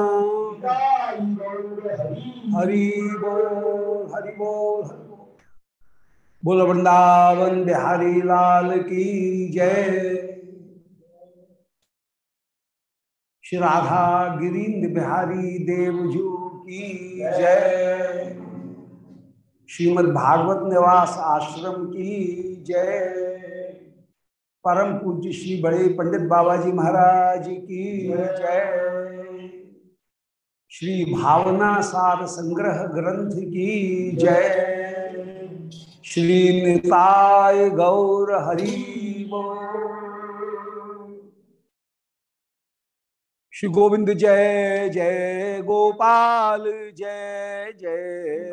बोल हरि वृंदावन बिहारी लाल की जय। श्री राधा गिरीन्द्र बिहारी देवजू की जय। श्रीमद् भागवत निवास आश्रम की जय। परम पूज्य श्री बड़े पंडित बाबा जी महाराज की जय। श्री भावना सार संग्रह ग्रंथ की जय श्री निताय गौर हरि श्री गोविंद जय जय गोपाल जय जय।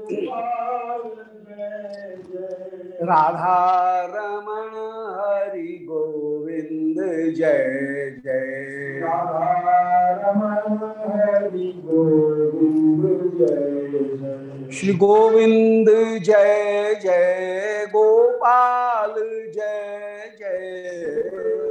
राधा रमण हरि गोविंद जय जय। श्री गोविंद जय जय। गोपाल जय जय।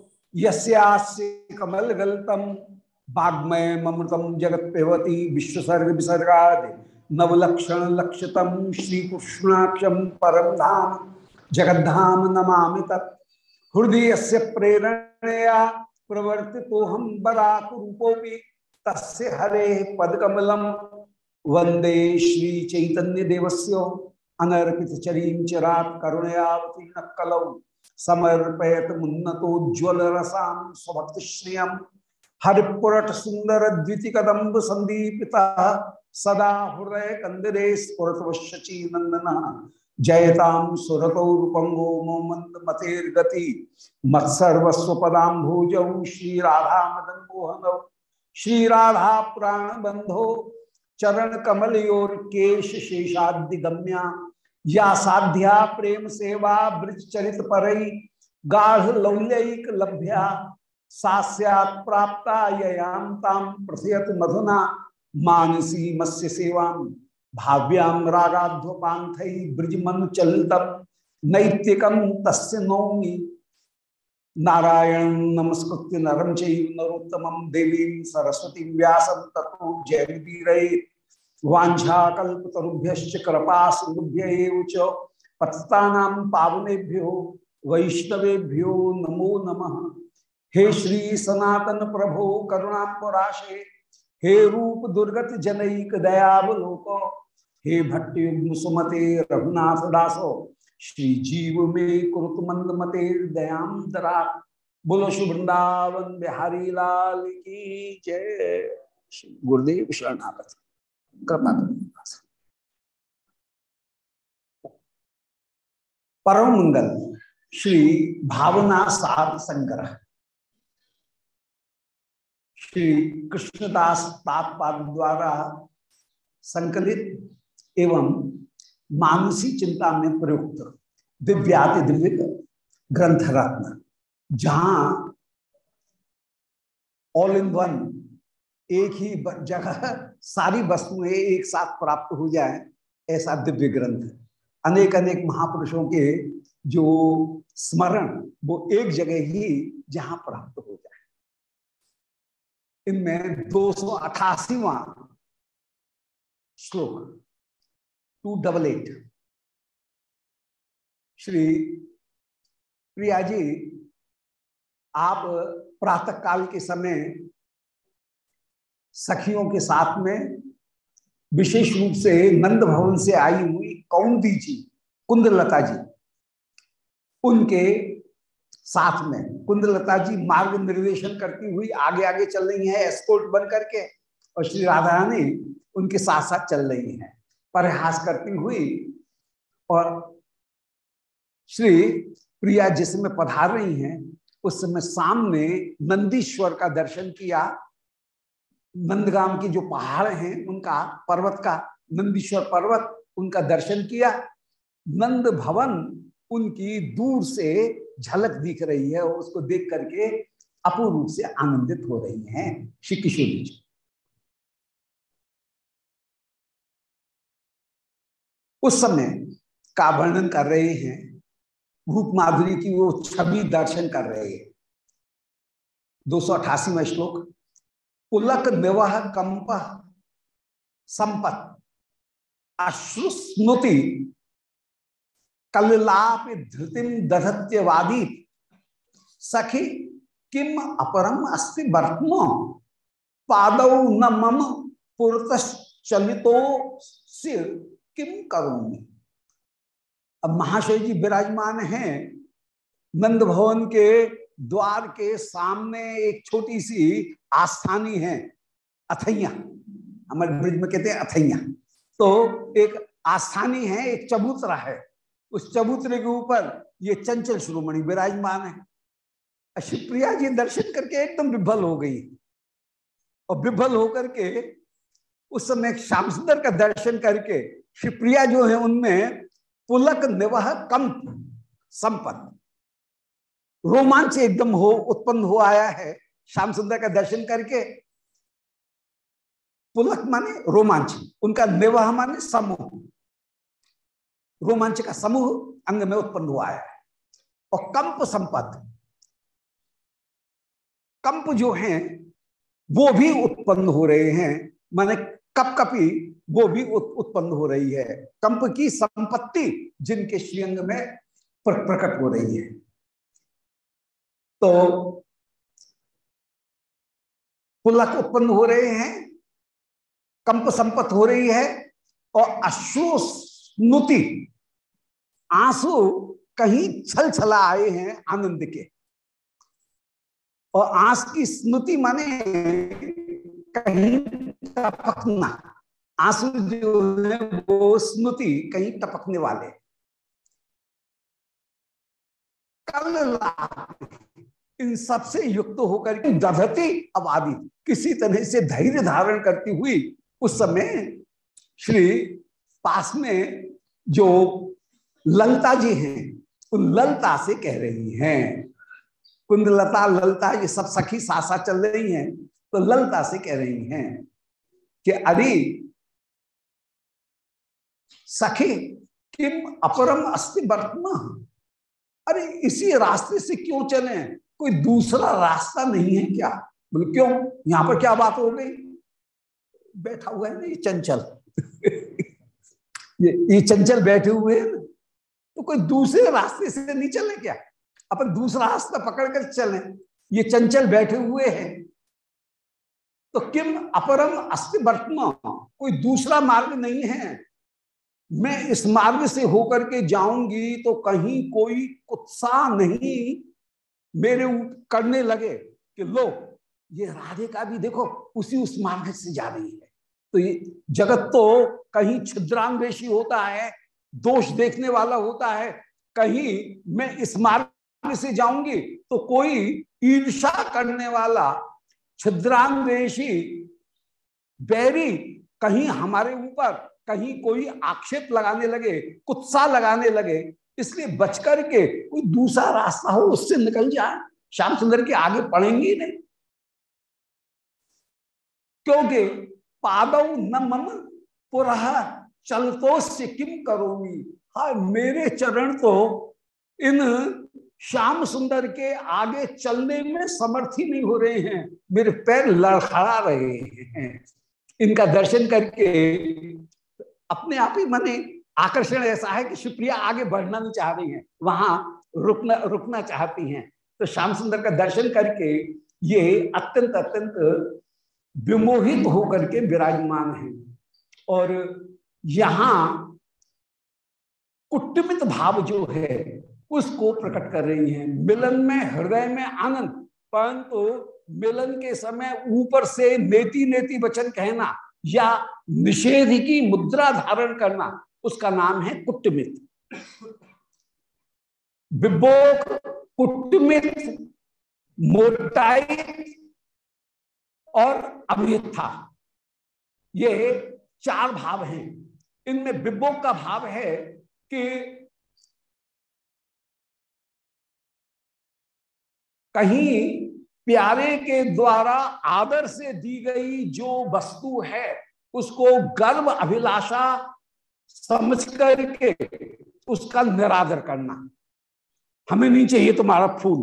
यस्यास्य कमल गलतम वाग्मय ममृतम जगत पेवती विश्वसर्ग विसर्गा नवलक्षण लक्षतम श्री कृष्णाक्षम परम धाम, जगद्धाम नमा तत्। हृदय से प्रेरणया प्रवर्ति तो हम बराक रूपोपि तस्य हरे पदकमलम वंदे श्री चैतन्य देवस्य अनर्पित चरीम चिरात करुणयावतीर्ण कलौ समर्पयत मुन्नतोज्वल रसाम स्वभक्त श्रियम हरिपुरट सुंदर द्विति कदम्ब संदीपिता। सदा हृदय कंदरे स्फुरत नंदन जयताम सुरतौ रूपंगो मोमंत मतेर्गति। मत्सर्वस्व पदाम्भुजौ श्री राधा मदन मोहन श्री राधा प्राण बंधो चरण कमल योर केश शेषादि गम्या या साध्या प्रेम सेवा ब्रज चरित परई, गाढ़ लौल्यक लभ्या, सास्यात् प्राप्ता ययाम ताम मधुना, मानसी मत्स्य सेवाम, भाव्याम रागाध्वपांथ ब्रजमन चलितम नैतिकम तस्य नारायण नमस्कृत्य नरम चरोत्तम देवी सरस्वती व्यासम तथो जयवीर वाछाकुभ्य कृपा सिंधुभ्य पतिता पावनेभ्यो वैष्णवेभ्यो नमो नमः। हे श्री सनातन प्रभो करुणापराशे हे रूप दुर्गत जनईक दयावलोक, हे भट्टयुग्म सुमते रघुनाथ दासो, श्री जीव में कुरुत मंद मते दयाम दरा। बोलो शुभ वृंदावन बिहारी लाल की जय। गुरुदेव शरणागत। कृपा परम मंगल श्री भावना सार संग्रह। श्री कृष्णदास तात्पाद द्वारा संकलित एवं मानसी चिंता में प्रयुक्त दिव्याति दिव्य ग्रंथ रत्न जहाँ ऑल इन वन एक ही जगह सारी वस्तुएँ एक साथ प्राप्त हो जाए, ऐसा दिव्य ग्रंथ अनेक अनेक महापुरुषों के जो स्मरण, वो एक जगह ही जहाँ प्राप्त हो जाए। इनमें दो सौ अठासीवा श्लोक two double eight Shri Priya ji, आप प्रातः काल के समय सखियों के साथ में विशेष रूप से नंद भवन से आई हुई कौंदी जी, कुंदलता जी, उनके साथ में। कुंदलता जी मार्ग निर्देशन करती हुई आगे आगे चल रही हैं एस्कोर्ट बन करके, और श्री राधा रानी उनके साथ साथ चल रही हैं। परहास करती हुई और श्री प्रिया जिसमें पधार रही हैं, उस समय सामने नंदीश्वर का दर्शन किया नंदगाम के जो पहाड़ हैं, उनका पर्वत का, नंदीश्वर पर्वत, उनका दर्शन किया। नंद भवन उनकी दूर से झलक दिख रही है और उसको देख करके अपूर्ण रूप से आनंदित हो रही हैं श्री किशोर जी। उस समय का वर्णन कर रहे हैं, रूप माधुरी की वो छवि दर्शन कर रहे हैं। दो सौ अठासीवा श्लोक पुलक निवाह कंप संपत अश्रुस्मृति कल्लाप धृतिम दधत्यवादी। सखी, किम अपरम अस्ति वर्तम? पादौ न मम पुरत चलितो सिर किम करूँगी अब महाशय जी विराजमान हैं नंद भवन के द्वार के सामने एक छोटी सी आस्थानी है, अथैया। हमारे ब्रिज में कहते हैं अथैया। तो एक आस्थानी है, एक चबूतरा है। उस चबूतरे के ऊपर ये चंचल श्रोमणी विराजमान है। शिवप्रिया जी दर्शन करके एकदम विभल हो गई। और विभल होकर के उस समय श्याम सुंदर का दर्शन करके शिवप्रिया जो है उनमें पुलक निवह कंप संपत्त रोमांच एकदम हो, उत्पन्न हो आया है। श्याम सुंदर का दर्शन करके पुलक माने रोमांच, उनका निवाह माने समूह। रोमांच का समूह अंग में उत्पन्न हुआ है। और कंप संपद, कंप जो हैं, वो भी उत्पन्न हो रहे हैं। माने कप कपी, वो भी उत्पन्न हो रही है। कंप की संपत्ति जिनके श्रीअंग में प्रकट हो रही है। तो पुलक उत्पन्न हो रहे हैं, कंप संपत हो रही है, और अश्रु आँसू कहीं छल छला आए हैं आनंद के। और आंस की स्मृति माने कहीं टपकना, आँसू जो है वो स्मृति कहीं टपकने वाले। कल इन सबसे युक्त होकर के दधती आबादी किसी तरह से धैर्य धारण करती हुई उस समय श्री पास में जो ललता जी हैं, उन ललता से कह रही हैं। कुंदलता, ललता, ये सब सखी साथ चल रही हैं तो ललता से कह रही हैं कि अरे, सखी, किम अपरम अस्थि वर्तमान? अरे, इसी रास्ते से क्यों चले? कोई दूसरा रास्ता नहीं है क्या? बोले, क्यों? यहाँ पर क्या बात हो गई? बैठा हुआ है ना ये चंचल। ये ये चंचल बैठे हुए हैं तो कोई दूसरे रास्ते से नहीं चले क्या? अपन दूसरा रास्ता पकड़ कर चले। ये चंचल बैठे हुए हैं तो किम अपरम अस्ति वर्तमान कोई दूसरा मार्ग नहीं है। मैं इस मार्ग से होकर के जाऊँगी तो कहीं कोई उत्साह नहीं मेरे करने लगे कि लो, ये राधे का भी देखो, उसी उस मार्ग से जा रही है। तो ये जगत तो कहीं छिद्रांगेशी होता है, दोष देखने वाला होता है, कहीं मैं इस मार्ग से जाऊँगी तो कोई ईर्षा करने वाला छिद्रांगेशी बैरी कहीं हमारे ऊपर, कहीं कोई आक्षेप लगाने लगे, कुत्सा लगाने लगे इसलिए बच करके कोई दूसरा रास्ता हो, उससे निकल जाए। श्याम सुंदर के आगे पढ़ेंगे नहीं। क्योंकि पादव न मम पुरह चलतो किम करोगी हा मेरे चरण तो इन श्याम सुंदर के आगे चलने में समर्थ ही नहीं हो रहे हैं। मेरे पैर लड़खड़ा रहे हैं। इनका दर्शन करके अपने आप ही मने आकर्षण ऐसा है कि सुप्रिया आगे बढ़ना नहीं चाह रही है, वहाँ रुकना रुकना चाहती हैं। तो श्याम सुंदर का दर्शन करके ये अत्यंत अत्यंत विमोहित होकर के विराजमान है। और यहाँ कुटमित भाव जो है, उसको प्रकट कर रही हैं। मिलन में, हृदय में आनंद, परंतु मिलन के समय ऊपर से नेति नेति वचन कहना या निषेध की मुद्रा धारण करना उसका नाम है कुटमित। विबोक कुटमित, मोटाई और अभिथा ये चार भाव हैं। इनमें विबोक का भाव है कि कहीं प्यारे के द्वारा आदर से दी गई जो वस्तु है, उसको गर्भ अभिलाषा समझ करके उसका निरादर करना। हमें नहीं चाहिए तुम्हारा फूल,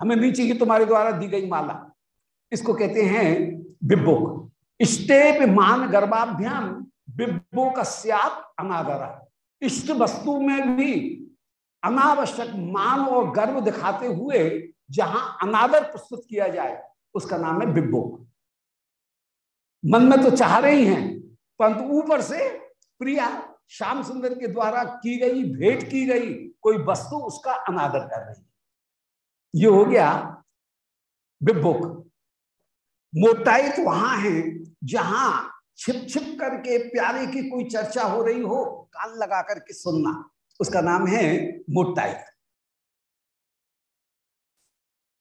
हमें नहीं चाहिए तुम्हारे द्वारा दी गई माला। इसको कहते हैं बिब्बोक। इष्टेप मान गर्भाभ्याम बिब्बो का सियात अनादरा। इष्ट वस्तु में भी अनावश्यक मान और गर्व दिखाते हुए जहाँ अनादर प्रस्तुत किया जाए, उसका नाम है बिब्बो मन में तो चाह रही हैं, परंतु ऊपर से प्रिया श्याम सुंदर के द्वारा की गई, भेंट की गई, कोई वस्तु उसका अनादर कर रही है। ये हो गया बिबुक मोटाई तो वहाँ है, जहाँ छिप छिप करके प्यारे की कोई चर्चा हो रही हो, कान लगा करके सुनना। उसका नाम है मोटाई।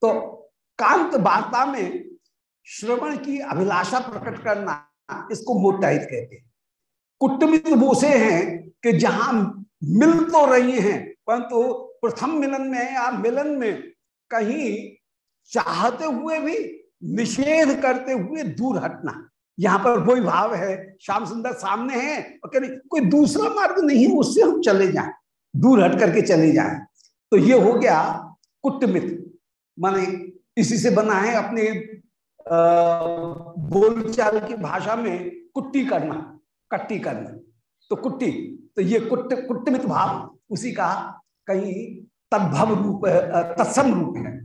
तो कांत वार्ता में श्रवण की अभिलाषा प्रकट करना, इसको मोटाइत कहते हैं। कुटमित वो से हैं कि जहाँ मिल तो रही हैं, परंतु तो प्रथम मिलन में या मिलन में कहीं चाहते हुए भी, निषेध करते हुए दूर हटना। यहाँ पर वही भाव है, श्याम सुंदर सामने है और कह कोई दूसरा मार्ग नहीं है उससे हम चले जाएँ, दूर हट करके चले जाएँ। तो ये हो गया कुटमित माने इसी से बना है अपने बोलचाल की भाषा में कुट्टी करना। कट्टी करना। तो कुट्टी तो ये कुट कुटमित भाव, उसी का कहीं तद्भव रूप तत्सम रूप है।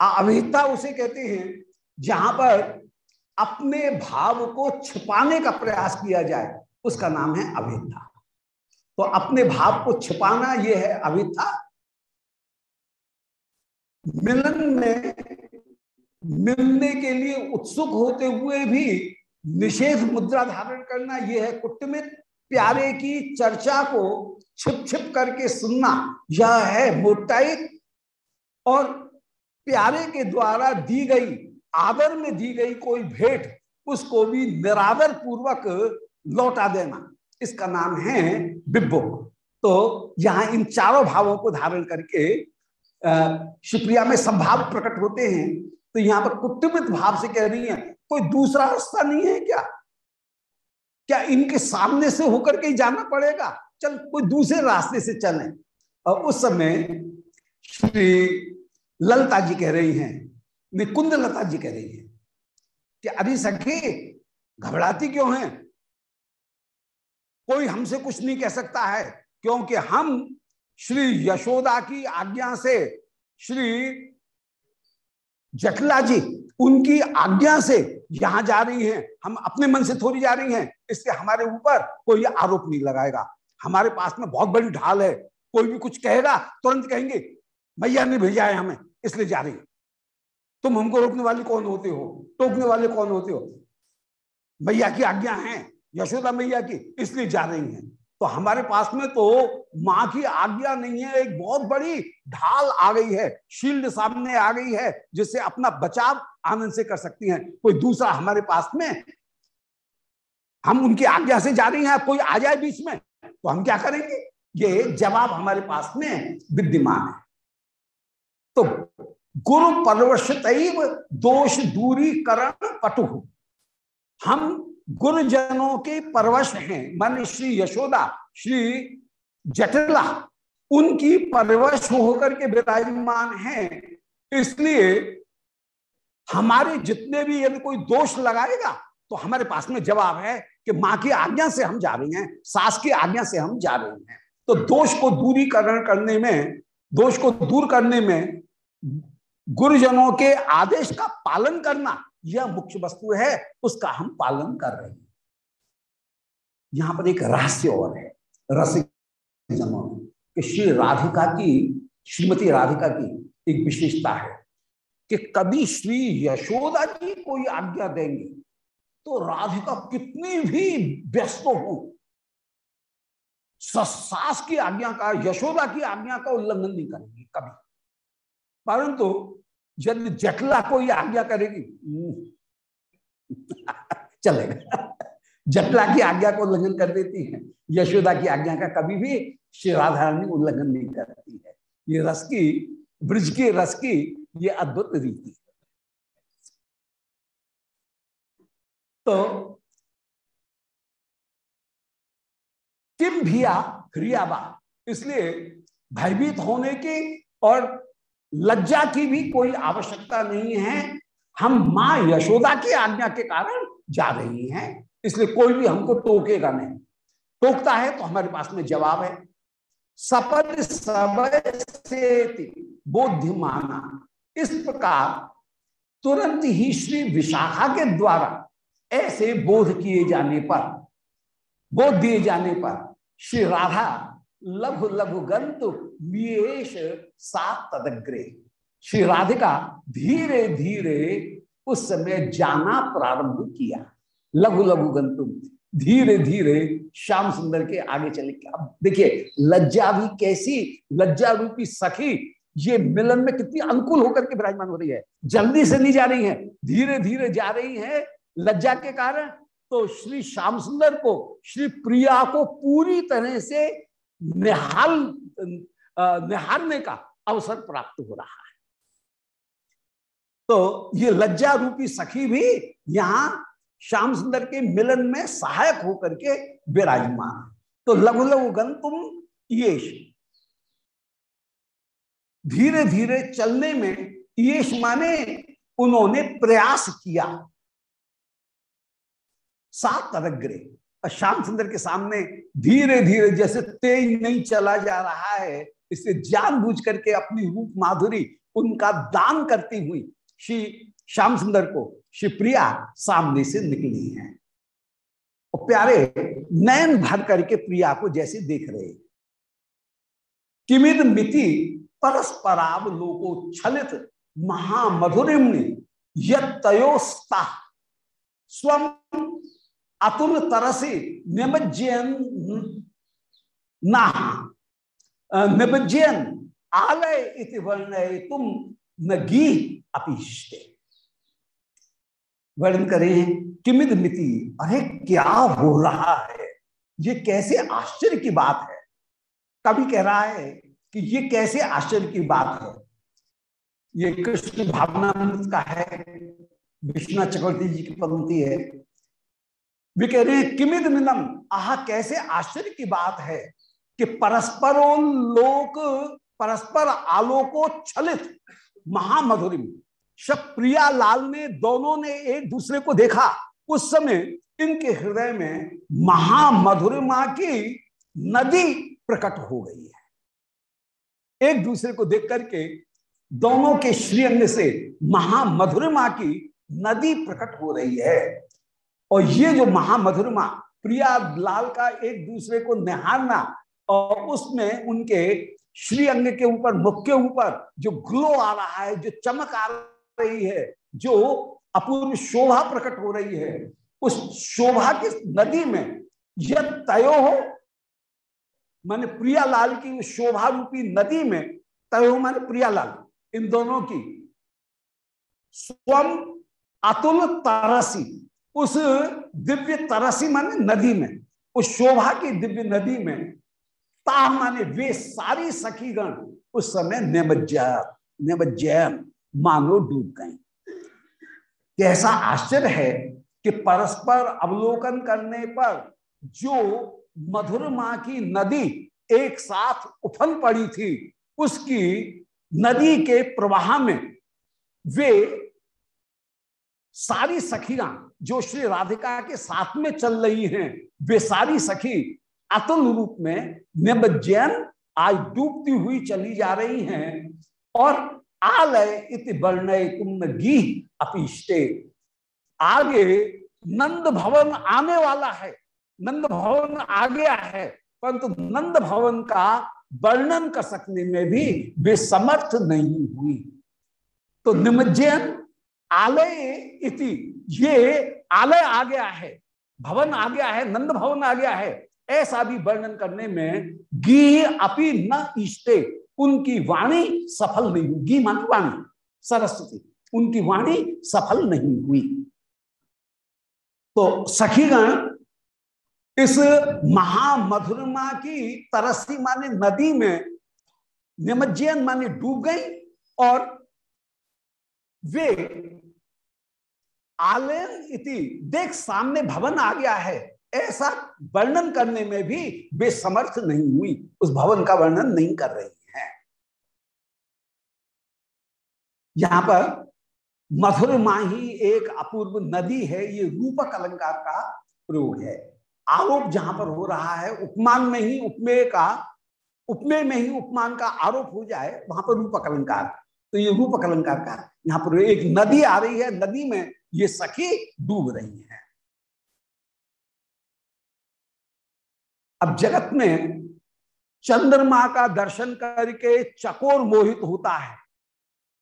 अभिता उसे कहते हैं, जहाँ पर अपने भाव को छिपाने का प्रयास किया जाए, उसका नाम है अभिता तो अपने भाव को छिपाना यह है अभिता मिलन में, मिलने के लिए उत्सुक होते हुए भी निषेध मुद्रा धारण करना यह है कुटमित। प्यारे की चर्चा को छिप छिप करके सुनना यह है मोटाई और प्यारे के द्वारा दी गई, आदर में दी गई कोई भेंट, उसको भी निरादर पूर्वक लौटा देना। इसका नाम है बिब्बो। तो यहाँ इन चारों भावों को धारण करके, अः शिवप्रिया में संभाव प्रकट होते हैं। तो यहाँ पर कुटुंबित भाव से कह रही है, कोई दूसरा रास्ता नहीं है क्या? क्या इनके सामने से होकर के जाना पड़ेगा? चल, कोई दूसरे रास्ते से चले। और उस समय श्री ललता जी कह रही हैं, निकुंद लता जी कह रही है कि अरे सखी, घबराती क्यों है? कोई हमसे कुछ नहीं कह सकता है, क्योंकि हम श्री यशोदा की आज्ञा से श्री जटला जी, उनकी आज्ञा से यहाँ जा रही हैं। हम अपने मन से थोड़ी जा रही हैं। इससे हमारे ऊपर कोई आरोप नहीं लगाएगा। हमारे पास में बहुत बड़ी ढाल है। कोई भी कुछ कहेगा, तुरंत कहेंगे, मैया ने भेजा है हमें, इसलिए जा रही तुम हमको रोकने वाले कौन होते हो? टोकने वाले कौन होते हो? मैया की आज्ञा है, यशोदा मैया की, इसलिए जा रही हैं। तो हमारे पास में तो माँ की आज्ञा नहीं है, एक बहुत बड़ी ढाल आ गई है, शील्ड सामने आ गई है, जिससे अपना बचाव आनंद से कर सकती हैं। कोई दूसरा हमारे पास में, हम उनकी आज्ञा से जा रही हैं, कोई आ जाए बीच में तो हम क्या करेंगे? ये जवाब हमारे पास में विद्यमान है। तो गुरु परवश दोष दूरी करण पटु। हम गुरुजनों के परवश हैं। मान श्री यशोदा, श्री जटिला, उनकी परवश होकर के विराजमान हैं। इसलिए हमारे जितने भी यदि कोई दोष लगाएगा तो हमारे पास में जवाब है कि माँ की आज्ञा से हम जा रहे हैं, सास की आज्ञा से हम जा रहे हैं। तो दोष को दूरीकरण करने में, दोष को दूर करने में गुरुजनों के आदेश का पालन करना यह मुख्य वस्तु है, उसका हम पालन कर रहे हैं। यहाँ पर एक रहस्य और है रसिक जनों कि श्री राधिका की, श्रीमती राधिका की एक विशेषता है कि कभी श्री यशोदा जी कोई आज्ञा देंगे तो राधिका कितनी भी व्यस्त हो सास की आज्ञा का, यशोदा की आज्ञा का उल्लंघन नहीं करेंगी कभी। परंतु यदि जटला कोई आज्ञा करेगी? चलेगा। जटला की आज्ञा को उल्लंघन कर देती है। यशोदा की आज्ञा का कभी भी श्री राधा रानी उल्लंघन नहीं करती है। ये रस की, ब्रिज के रस की ये अद्भुत रीति। तो किम भिया क्रियाबा इसलिए भयभीत होने की और लज्जा की भी कोई आवश्यकता नहीं है। हम माँ यशोदा की आज्ञा के कारण जा रही हैं, इसलिए कोई भी हमको टोकेगा नहीं। टोकता है तो हमारे पास में जवाब है। सपद से बोध्यमाना इस प्रकार तुरंत ही श्री विशाखा के द्वारा ऐसे बोध किए जाने पर, बोध दिए जाने पर श्री राधा लघु लघु गंतु सात तदग्रे। श्री राधिका धीरे धीरे उस समय जाना प्रारंभ किया। लघु लघु गंतु धीरे धीरे श्याम सुंदर के आगे चले अब देखिए, लज्जा भी कैसी, लज्जा रूपी सखी, ये मिलन में कितनी अनुकूल होकर के विराजमान हो रही है। जल्दी से नहीं जा रही है, धीरे धीरे जा रही है लज्जा के कारण। तो श्री श्याम सुंदर को, श्री प्रिया को पूरी तरह से निहाल निहारने का अवसर प्राप्त हो रहा है। तो ये लज्जा रूपी सखी भी यहाँ श्याम सुंदर के मिलन में सहायक होकर के विराजमान तो लघु लघु गन तुम ये धीरे धीरे चलने में ये माने उन्होंने प्रयास किया। सात तरग्रे श्याम सुंदर के सामने धीरे धीरे जैसे तेज नहीं चला जा रहा है, इसे जानबूझ करके अपनी रूप माधुरी उनका दान करती हुई श्री श्याम सुंदर को शिवप्रिया सामने से निकली है। और प्यारे, नयन भर करके प्रिया को जैसे देख रहे किमित मिति परस्पराव लोको छलित महामधुरिम्नि ययोस्ता स्वम अतुल तरसी निमज्जन ना निमज्जन आलय इति वर्ण तुम नगी अपीष्टे वर्णन करें किमिद मिति, अरे क्या हो रहा है? ये कैसे आश्चर्य की बात है? कभी कह रहा है कि ये कैसे आश्चर्य की बात है? ये कृष्ण भावना का है विष्णु चक्रवर्ती जी की पंक्ति है। वे कह रहे हैं, किमिद मिनम? आह, कैसे आश्चर्य की बात है कि परस्परोलोक परस्पर आलोको छलित महामधुरिम शब प्रिया लाल ने दोनों ने एक दूसरे को देखा। उस समय इनके हृदय में महामधुरिमा की नदी प्रकट हो गई है। एक दूसरे को देख करके दोनों के श्रीअंग से महामधुरिमा की नदी प्रकट हो रही है। और ये जो महामधुरमा, प्रिया लाल का एक दूसरे को निहारना और उसमें उनके श्री अंग के ऊपर, मुख के ऊपर जो ग्लो आ रहा है, जो चमक आ रही है, जो अपूर्व शोभा प्रकट हो रही है, उस शोभा की नदी में यह तय हो, माने प्रियालाल की शोभा रूपी नदी में तय हो माने प्रियालाल इन दोनों की। स्वम अतुल तरसी। उस दिव्य तरसी माने नदी में, उस शोभा की दिव्य नदी में, ता माने वे सारी सखीगण उस समय निमज्जा निमज्जैन मानो डूब गए कैसा आश्चर्य है कि परस्पर अवलोकन करने पर जो मधुरमा की नदी एक साथ उफल पड़ी थी, उसकी नदी के प्रवाह में वे सारी सखियाँ जो श्री राधिका के साथ में चल रही हैं, वे सारी सखी अतुल रूप में निबजैन आज डूबती हुई चली जा रही हैं और आलय इति वर्णय तुम गी अपीष्टे। आगे नंद भवन आने वाला है। नंद भवन आ गया है, परंतु नंद भवन का वर्णन कर सकने में भी वे समर्थ नहीं हुई। तो निमज्जन आलय इति। ये आलय आ गया है, भवन आ गया है, नंद भवन आ गया है। ऐसा भी वर्णन करने में गी अपि न इष्टे उनकी वाणी सफल नहीं हुई। गी मान वाणी, सरस्वती। उनकी वाणी सफल नहीं हुई। तो सखीगण, इस महामधुरमा की तरसी माने नदी में निमज्जन माने डूब गई और वे आलयन इति, देख सामने भवन आ गया है। ऐसा वर्णन करने में भी वे समर्थ नहीं हुई। उस भवन का वर्णन नहीं कर रही है। यहाँ पर मधुर माही एक अपूर्व नदी है। ये रूपक अलंकार का प्रयोग है। आरोप जहाँ पर हो रहा है, उपमान में ही उपमेय का, उपमेय में ही उपमान का आरोप हो जाए, वहाँ पर रूपक अलंकार तो ये रूपक अलंकार का यहाँ पर एक नदी आ रही है, नदी में ये सखी डूब रही है। अब जगत में चंद्रमा का दर्शन करके चकोर मोहित होता है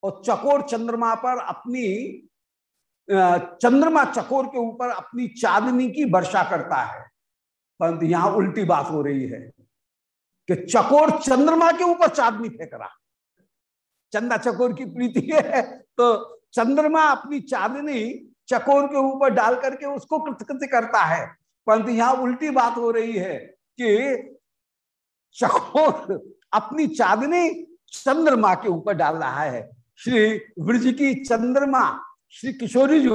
और चकोर चंद्रमा पर अपनी चंद्रमा चकोर के ऊपर अपनी चांदनी की वर्षा करता है। परंतु यहाँ उल्टी बात हो रही है कि चकोर चंद्रमा के ऊपर चांदनी फेंक रहा चंदा चकोर की प्रीति है। तो चंद्रमा अपनी चांदनी चकोर के ऊपर डाल करके उसको कृतकृत्य करता है। परंतु यहाँ उल्टी बात हो रही है कि चकोर अपनी चांदनी चंद्रमा के ऊपर डाल रहा है। श्री ब्रज की चंद्रमा, श्री किशोरी जी,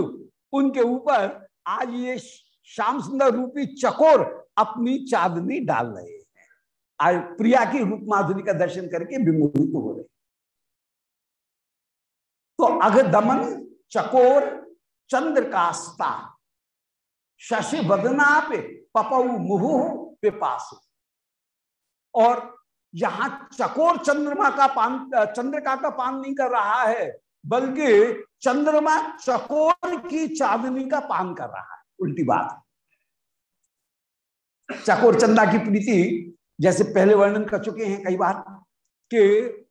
उनके ऊपर आज ये श्याम सुंदर रूपी चकोर अपनी चांदनी डाल रहे हैं। आज प्रिया की रूप माधुरी का दर्शन करके विमोहित हो। तो अघ दमन चकोर चंद्र कास्ता शशि बदना पे पपऊ मुहु पे पास। और यहाँ चकोर चंद्रमा का पान, चंद्रिका का पान नहीं कर रहा है, बल्कि चंद्रमा चकोर की चांदनी का पान कर रहा है। उल्टी बात। चकोर चंदा की प्रीति, जैसे पहले वर्णन कर चुके हैं कई बार, कि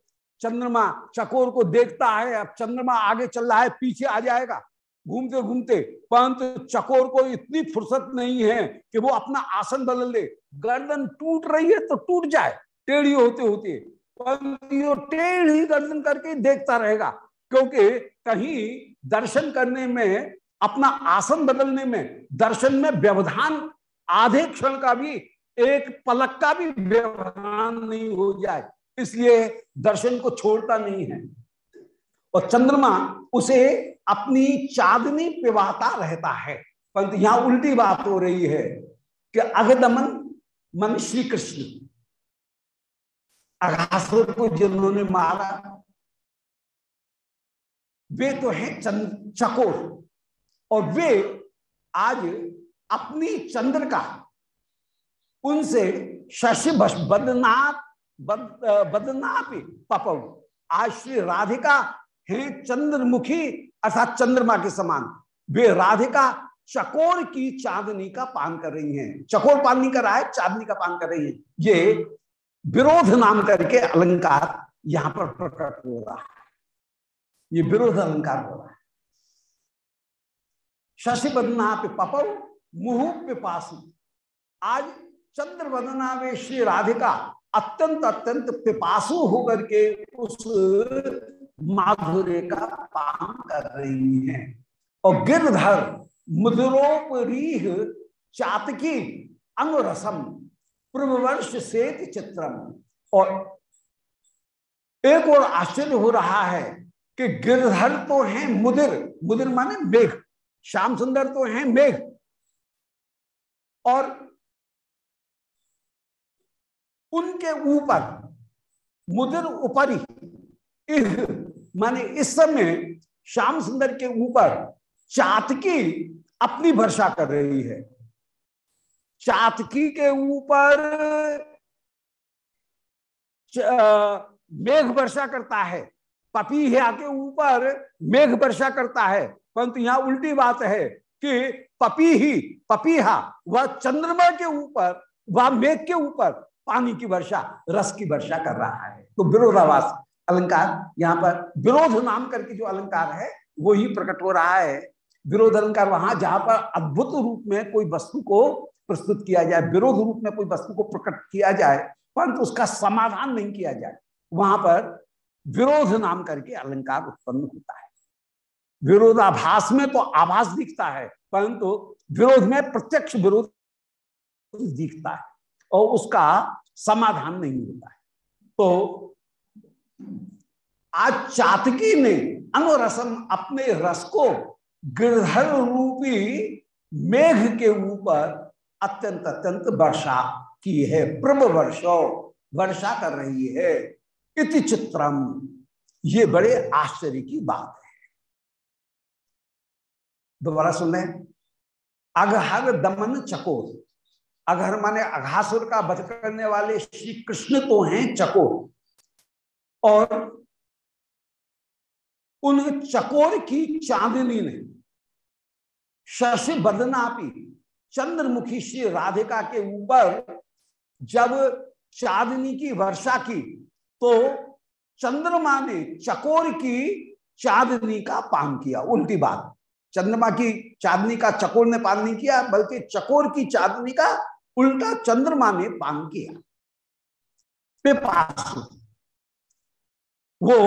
चंद्रमा चकोर को देखता है, अब चंद्रमा आगे चल रहा है, पीछे आ जाएगा। घूमते घूमते परंतु चकोर को इतनी फुर्सत नहीं है कि वो अपना आसन बदल ले। गर्दन टूट रही है तो टूट जाए, टेढ़ी होते होते। परंतु टेढ़ी गर्दन करके देखता रहेगा, क्योंकि कहीं दर्शन करने में, अपना आसन बदलने में, दर्शन में व्यवधान, आधे क्षण का भी, एक पलक का भी व्यवधान नहीं हो जाए। इसलिए दर्शन को छोड़ता नहीं है। और चंद्रमा उसे अपनी चांदनी पिवाता रहता है। परंतु यहाँ उल्टी बात हो रही है कि अगदमन मन श्री कृष्ण अघासुर को जिन्होंने मारा, वे तो है चकोर। और वे आज अपनी चंद्र का, उनसे शशि बदनाथ बद, बदनापी पपऊ आज श्री राधिका है चंद्रमुखी अर्थात चंद्रमा के समान। वे राधिका चकोर की चांदनी का पान कर रही हैं। चकोर पान नहीं कर रहा है चांदनी का पान कर रही है। ये विरोध नाम करके अलंकार यहाँ पर प्रकट हो रहा है। ये विरोध अलंकार हो रहा है। शशि बदना पे पपऊ मुहु पे आज चंद्र बदना में श्री राधिका अत्यंत अत्यंत पिपासु होकर के उस माधुर्य का पान कर रही हैं। और गिरधर मुद्रोपरीह चातकी अनुरसम प्रवर्ष से चित्रम। और एक और आश्चर्य हो रहा है कि गिरधर तो है मुदिर। मुदिर माने मेघ। श्याम सुंदर तो है मेघ। और उनके ऊपर, मुदिर उपरी माने इस समय श्याम सुंदर के ऊपर चातकी अपनी वर्षा कर रही है। चातकी के ऊपर मेघ वर्षा करता है। पपीहा के ऊपर मेघ वर्षा करता है। परंतु यहाँ उल्टी बात है कि पपी ही पपीहा, वह चंद्रमा के ऊपर, वह मेघ के ऊपर पानी की वर्षा, रस की वर्षा कर रहा है। तो विरोधावास अलंकार, यहाँ पर विरोध नाम करके जो अलंकार है वो ही प्रकट हो रहा है। विरोध अलंकार वहाँ, जहाँ पर अद्भुत रूप में कोई वस्तु को प्रस्तुत किया जाए, विरोध रूप में कोई वस्तु को प्रकट किया जाए, परंतु उसका समाधान नहीं किया जाए, वहाँ पर विरोध नाम करके अलंकार उत्पन्न होता है। विरोधाभास में तो आभास दिखता है, परंतु विरोध में प्रत्यक्ष विरोध दिखता है। और उसका समाधान नहीं होता है। तो आज चातकी ने अनुरसम अपने रस को गिरधर रूपी मेघ के ऊपर अत्यंत अत्यंत वर्षा की है, प्रभ वर्षो वर्षा कर रही है। इति चित्रम। ये बड़े आश्चर्य की बात है। दोबारा सुन लें। अगहर दमन चकोर। अगहर माने अघासुर का वध करने वाले श्री कृष्ण तो हैं चकोर। और उन चकोर की चांदनी ने शशि बदनापी, चंद्रमुखी श्री राधिका के ऊपर जब चांदनी की वर्षा की तो चंद्रमा ने चकोर की चांदनी का पान किया। उल्टी बात, चंद्रमा की चांदनी का चकोर ने पान नहीं किया, बल्कि चकोर की चांदनी का उल्टा चंद्रमा ने पान किया। पिपासु। वो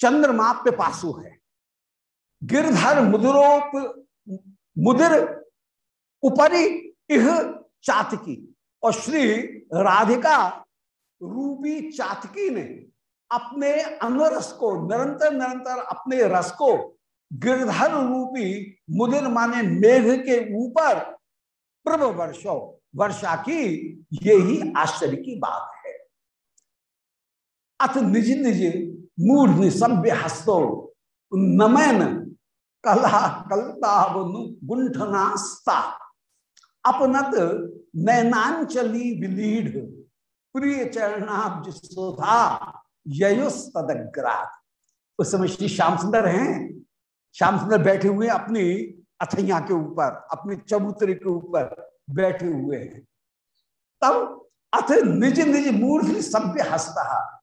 चंद्रमा पिपासु है। गिरधर मुदरोप, मुदिर उपरी इह चातकी और श्री राधिका रूपी चातकी ने अपने अनुरस को, निरंतर निरंतर अपने रस को गिरधर रूपी मुदिर माने मेघ के ऊपर प्रभ वर्षो, वर्षा की यही आश्चर्य की बात है। अथ निज निज मूढ़ सभ्य हस्तो, नमन कला कलता गुंठनास्ता, अपनत नैनांचली विलीढ़, प्रिय चरणाब्ज उस समय श्री श्याम सुंदर हैं। श्याम सुंदर बैठे हुए अपनी अथैया के ऊपर, अपने चबूतरे के ऊपर बैठे हुए हैं। तब अथ निज निज मूर्ति सभ्य हंसता,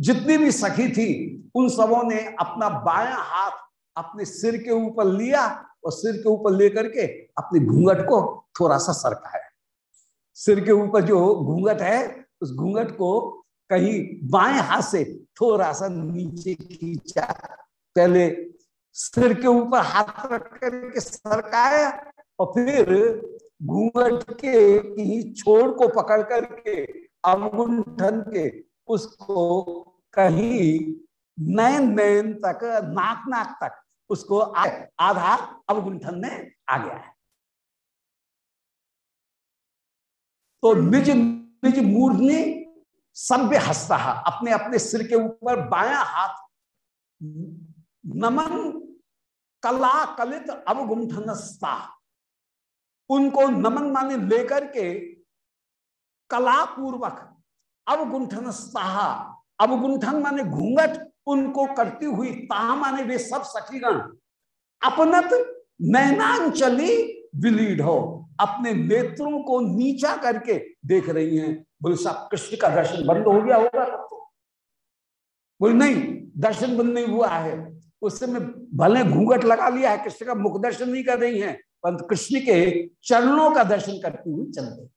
जितनी भी सखी थी, उन सबों ने अपना बायां हाथ अपने सिर के ऊपर लिया और सिर के ऊपर लेकर के अपने घूंघट को थोड़ा सा सरकाया। सिर के ऊपर जो घूंघट है, उस घूंघट को कहीं बाएँ हाथ से थोड़ा सा नीचे खींचा। पहले सिर के ऊपर हाथ रख करके सरकाया और फिर घूंघट के कहीं छोड़ को पकड़ करके अवगुंठन के उसको कहीं नैन नैन तक, नाक नाक तक उसको आधा अवगुंठन में आ गया है। तो निज निज मूर्धनि सभ्य हस्ता, अपने अपने सिर के ऊपर बाया हाथ नमन कला कलित अवगुंठनस्ता। उनको नमन माने लेकर के कला पूर्वक अवगुंठनस्ता। अवगुंठन माने घूंघट, उनको करती हुई ता माने वे सब सखीगण। अपनत नैनांचली विलीड हो, अपने नेत्रों को नीचा करके देख रही हैं। बोले, साहब, कृष्ण का दर्शन बंद हो गया होगा तो। बोले, नहीं, दर्शन बंद नहीं हुआ है। उस समय भले घूंघट लगा लिया है, कृष्ण का मुख दर्शन नहीं कर रही हैं, परंतु कृष्ण के चरणों का दर्शन करती हुई चल रही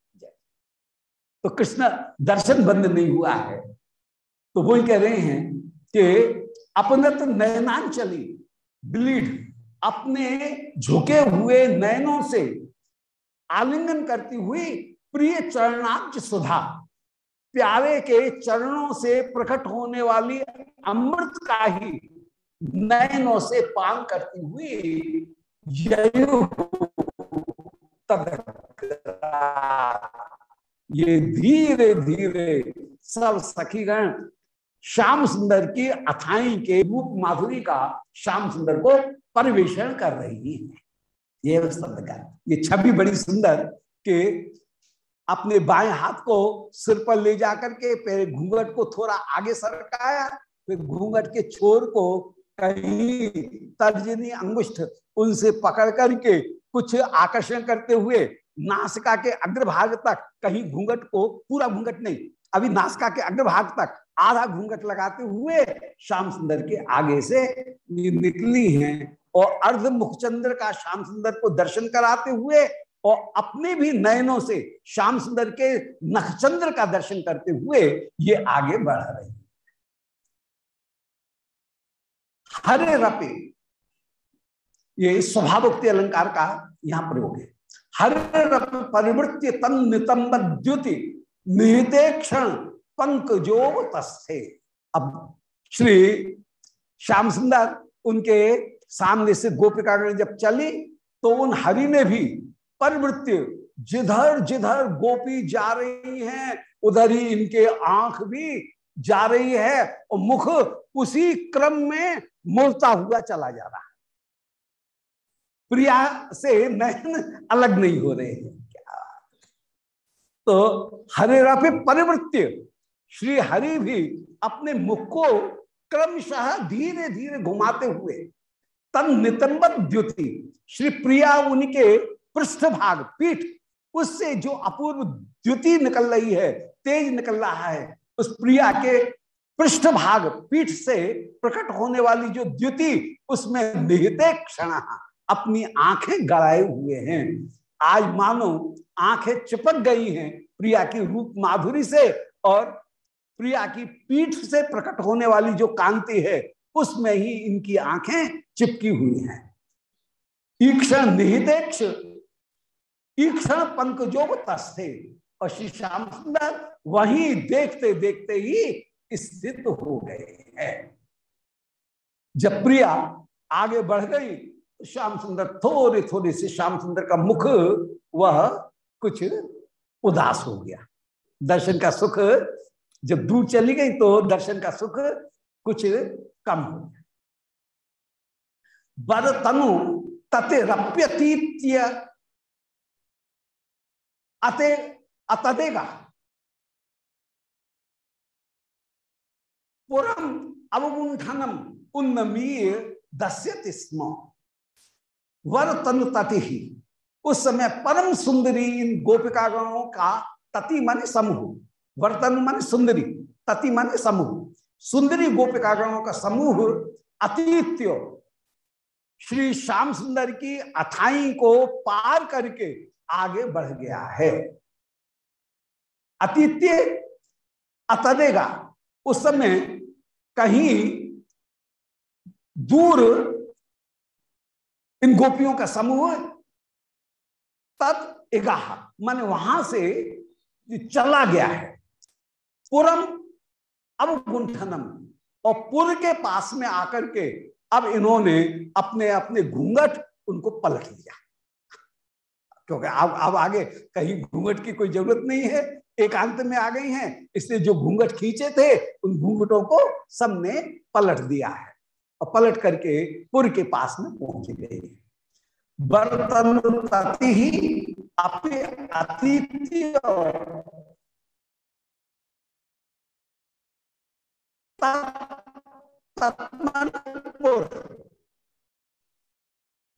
तो कृष्ण दर्शन बंद नहीं हुआ है। तो वही कह रहे हैं कि अपनत नयनांचली ब्लीड अपने झुके हुए नयनों से आलिंगन करती हुई प्रिय चरणाब्ज सुधा, प्यारे के चरणों से प्रकट होने वाली अमृत का ही नयनों से पान करती हुई ये धीरे धीरे सब सखीगण श्याम सुंदर की अथाई के रूप माधुरी का श्याम सुंदर को परिवेषण कर रही है। ये शब्द का। ये छवि बड़ी सुंदर के अपने बाएँ हाथ को सिर पर ले जाकर के पहले घूंघट को थोड़ा आगे सरकाया, फिर घूंघट के छोर को कहीं तर्जनी अंगुष्ठ उनसे पकड़ करके कुछ आकर्षण करते हुए नासिका के अग्रभाग तक, कहीं घूंघट को, पूरा घूंघट नहीं, अभी नासिका के अग्रभाग तक आधा घूंघट लगाते हुए श्याम सुंदर के आगे से निकली हैं और अर्ध मुखचंद्र का श्याम सुंदर को दर्शन कराते हुए और अपने भी नयनों से श्याम सुंदर के नखचंद्र का दर्शन करते हुए ये आगे बढ़ रही हरे रपे ये स्वभावोक्ति अलंकार का यहाँ प्रयोग है। हरे रप परिवृत्य तन नितंब द्युति निहिते क्षण पंकजो तस्थे। अब श्री श्याम सुंदर उनके सामने से गोपिकागण जब चली तो उन हरि ने भी परिवृत्ति जिधर जिधर गोपी जा रही हैं, उधर ही इनके आँख भी जा रही है, और मुख उसी क्रम में मुड़ता हुआ चला जा रहा है। प्रिया से नयन अलग नहीं हो रहे हैं क्या? तो हरे पे परिवृत्ति, श्री हरि भी अपने मुख को क्रमशः धीरे धीरे घुमाते हुए तन नितंबत द्युति, श्री प्रिया उनके पृष्ठभाग, पीठ, उससे जो अपूर्व द्युति निकल रही है, तेज निकल रहा है, उस प्रिया के पृष्ठभाग, पीठ से प्रकट होने वाली जो द्युति, उसमें निहित क्षण अपनी आँखें गड़ाए हुए हैं। आज मानो आँखें चिपक गई हैं प्रिया की रूप माधुरी से और प्रिया की पीठ से प्रकट होने वाली जो कांति है, उसमें ही इनकी आँखें चिपकी हुई हैं। ईक्षण निहितेक्ष ईक्षण पंकजो तस्थे और श्री श्याम सुंदर वही देखते देखते ही स्थित हो गए हैं। जब प्रिया आगे बढ़ गई तो श्याम सुंदर थोड़े थोड़े से श्याम सुंदर का मुख, वह कुछ उदास हो गया। दर्शन का सुख, जब दूर चली गई तो दर्शन का सुख कुछ कम हो गया। बर तनु तते अते अतदेगा पुरम अवगुंठनम उन्नमीय दस्यत स्म। वर तनु तति ही उस समय परम सुंदरी इन गोपिकागणों का तति माने समूह। वर्तन माने सुंदरी तति माने समूह। सुंदरी गोपिकागणों का समूह अतीत्य। श्री श्याम सुंदर की अथाई को पार करके आगे बढ़ गया है। अतीत्य अतदेगा उस समय कहीं दूर इन गोपियों का समूह तत् इगाह माने वहाँ से चला गया है, पुरम, अब गुंठनम, और पुर के पास में आकर के अब इन्होंने अपने अपने घूंघट उनको पलट लिया। क्योंकि अब अब आगे कहीं घूंघट की कोई ज़रूरत नहीं है एकांत में आ गई हैं। इसलिए जो घूंघट खींचे थे, उन घूंघटों को सबने पलट दिया है। और पलट करके पुर के पास में पहुँच गए। बर्तन ही अतिथि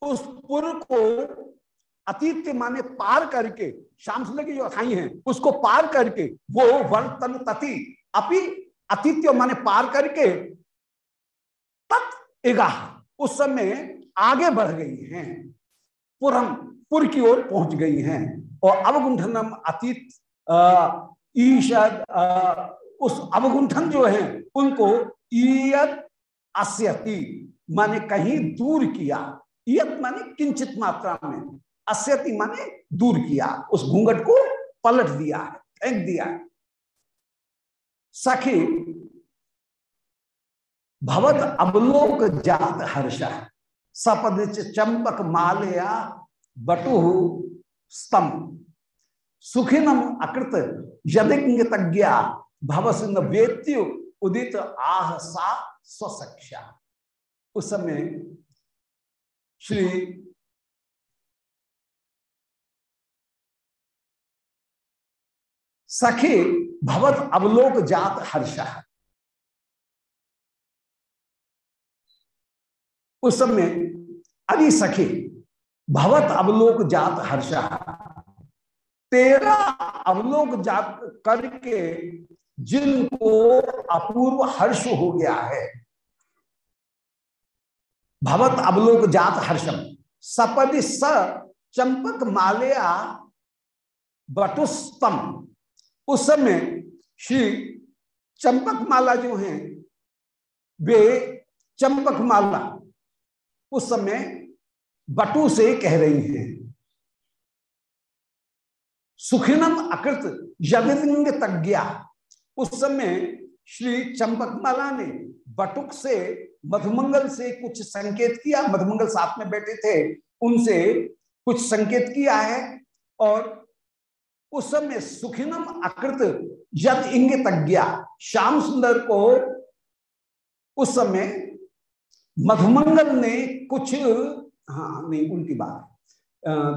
उस पुर को अतीत के माने पार करके, श्याम सुंदर की जो अथाई है, उसको पार करके, वो वर्तन तति अपि अतिथ्य माने पार करके, तत् उस समय आगे बढ़ गई हैं, पुरम, पुर की ओर पहुँच गई हैं, और अवगुंठनम अतीत ईशद उस अवगुंठन जो है, उनको ईयत अस्यति, माने कहीं दूर किया, ईयत माने किंचित मात्रा में। अस्यति माने दूर किया, उस घूंघट को पलट दिया है, फेंक दिया है। सखी, भवत अवलोक जात हर्ष, सपद चंपक मालया बटु स्तंभ। सुखिनम अकृत यदिज्ञ तज्ञा भवसिन वेत्यु उदित आह सा स्वसक्षा उस समय श्री सखी, भवत अवलोक जात हर्ष। उस समय अरे सखी, भवत अवलोक जात हर्षा। तेरा अवलोक जात करके जिनको अपूर्व हर्ष हो गया है। भवत अवलोक जात हर्षम, सपदि स चंपक मालया बटुस्तम। उस समय श्री चंपक माला जो है, वे चंपक माला उस समय बटू से कह रही हैं। सुखिनम अकृत यदिंग तज्ञा उस समय श्री चंपक माला ने बटुक से मधुमंगल से कुछ संकेत किया। मधुमंगल साथ में बैठे थे, उनसे कुछ संकेत किया है और उस समय सुखिनम अकृत यद इंग तज्ञा श्याम सुंदर को उस समय मधुमंगल ने कुछ हाँ नहीं उल्टी बात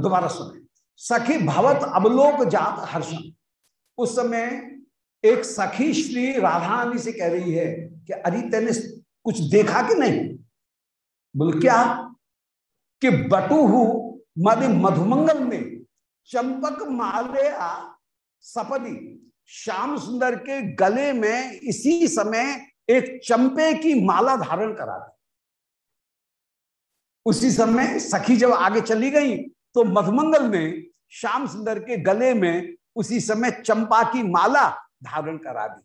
दोबारा सुने। सखी भवत अवलोक जात हर्षण उस समय एक सखी श्री राधानी से कह रही है कि, अरे, तेने कुछ देखा कि नहीं? बोल, क्या? कि बटुहु माने मधुमंगल में चंपक मालया सपदी। श्याम सुंदर के गले में इसी समय एक चंपे की माला धारण करा दी। उसी समय सखी जब आगे चली गई तो मधुमंगल ने श्याम सुंदर के गले में उसी समय चंपा की माला धारण करा दी।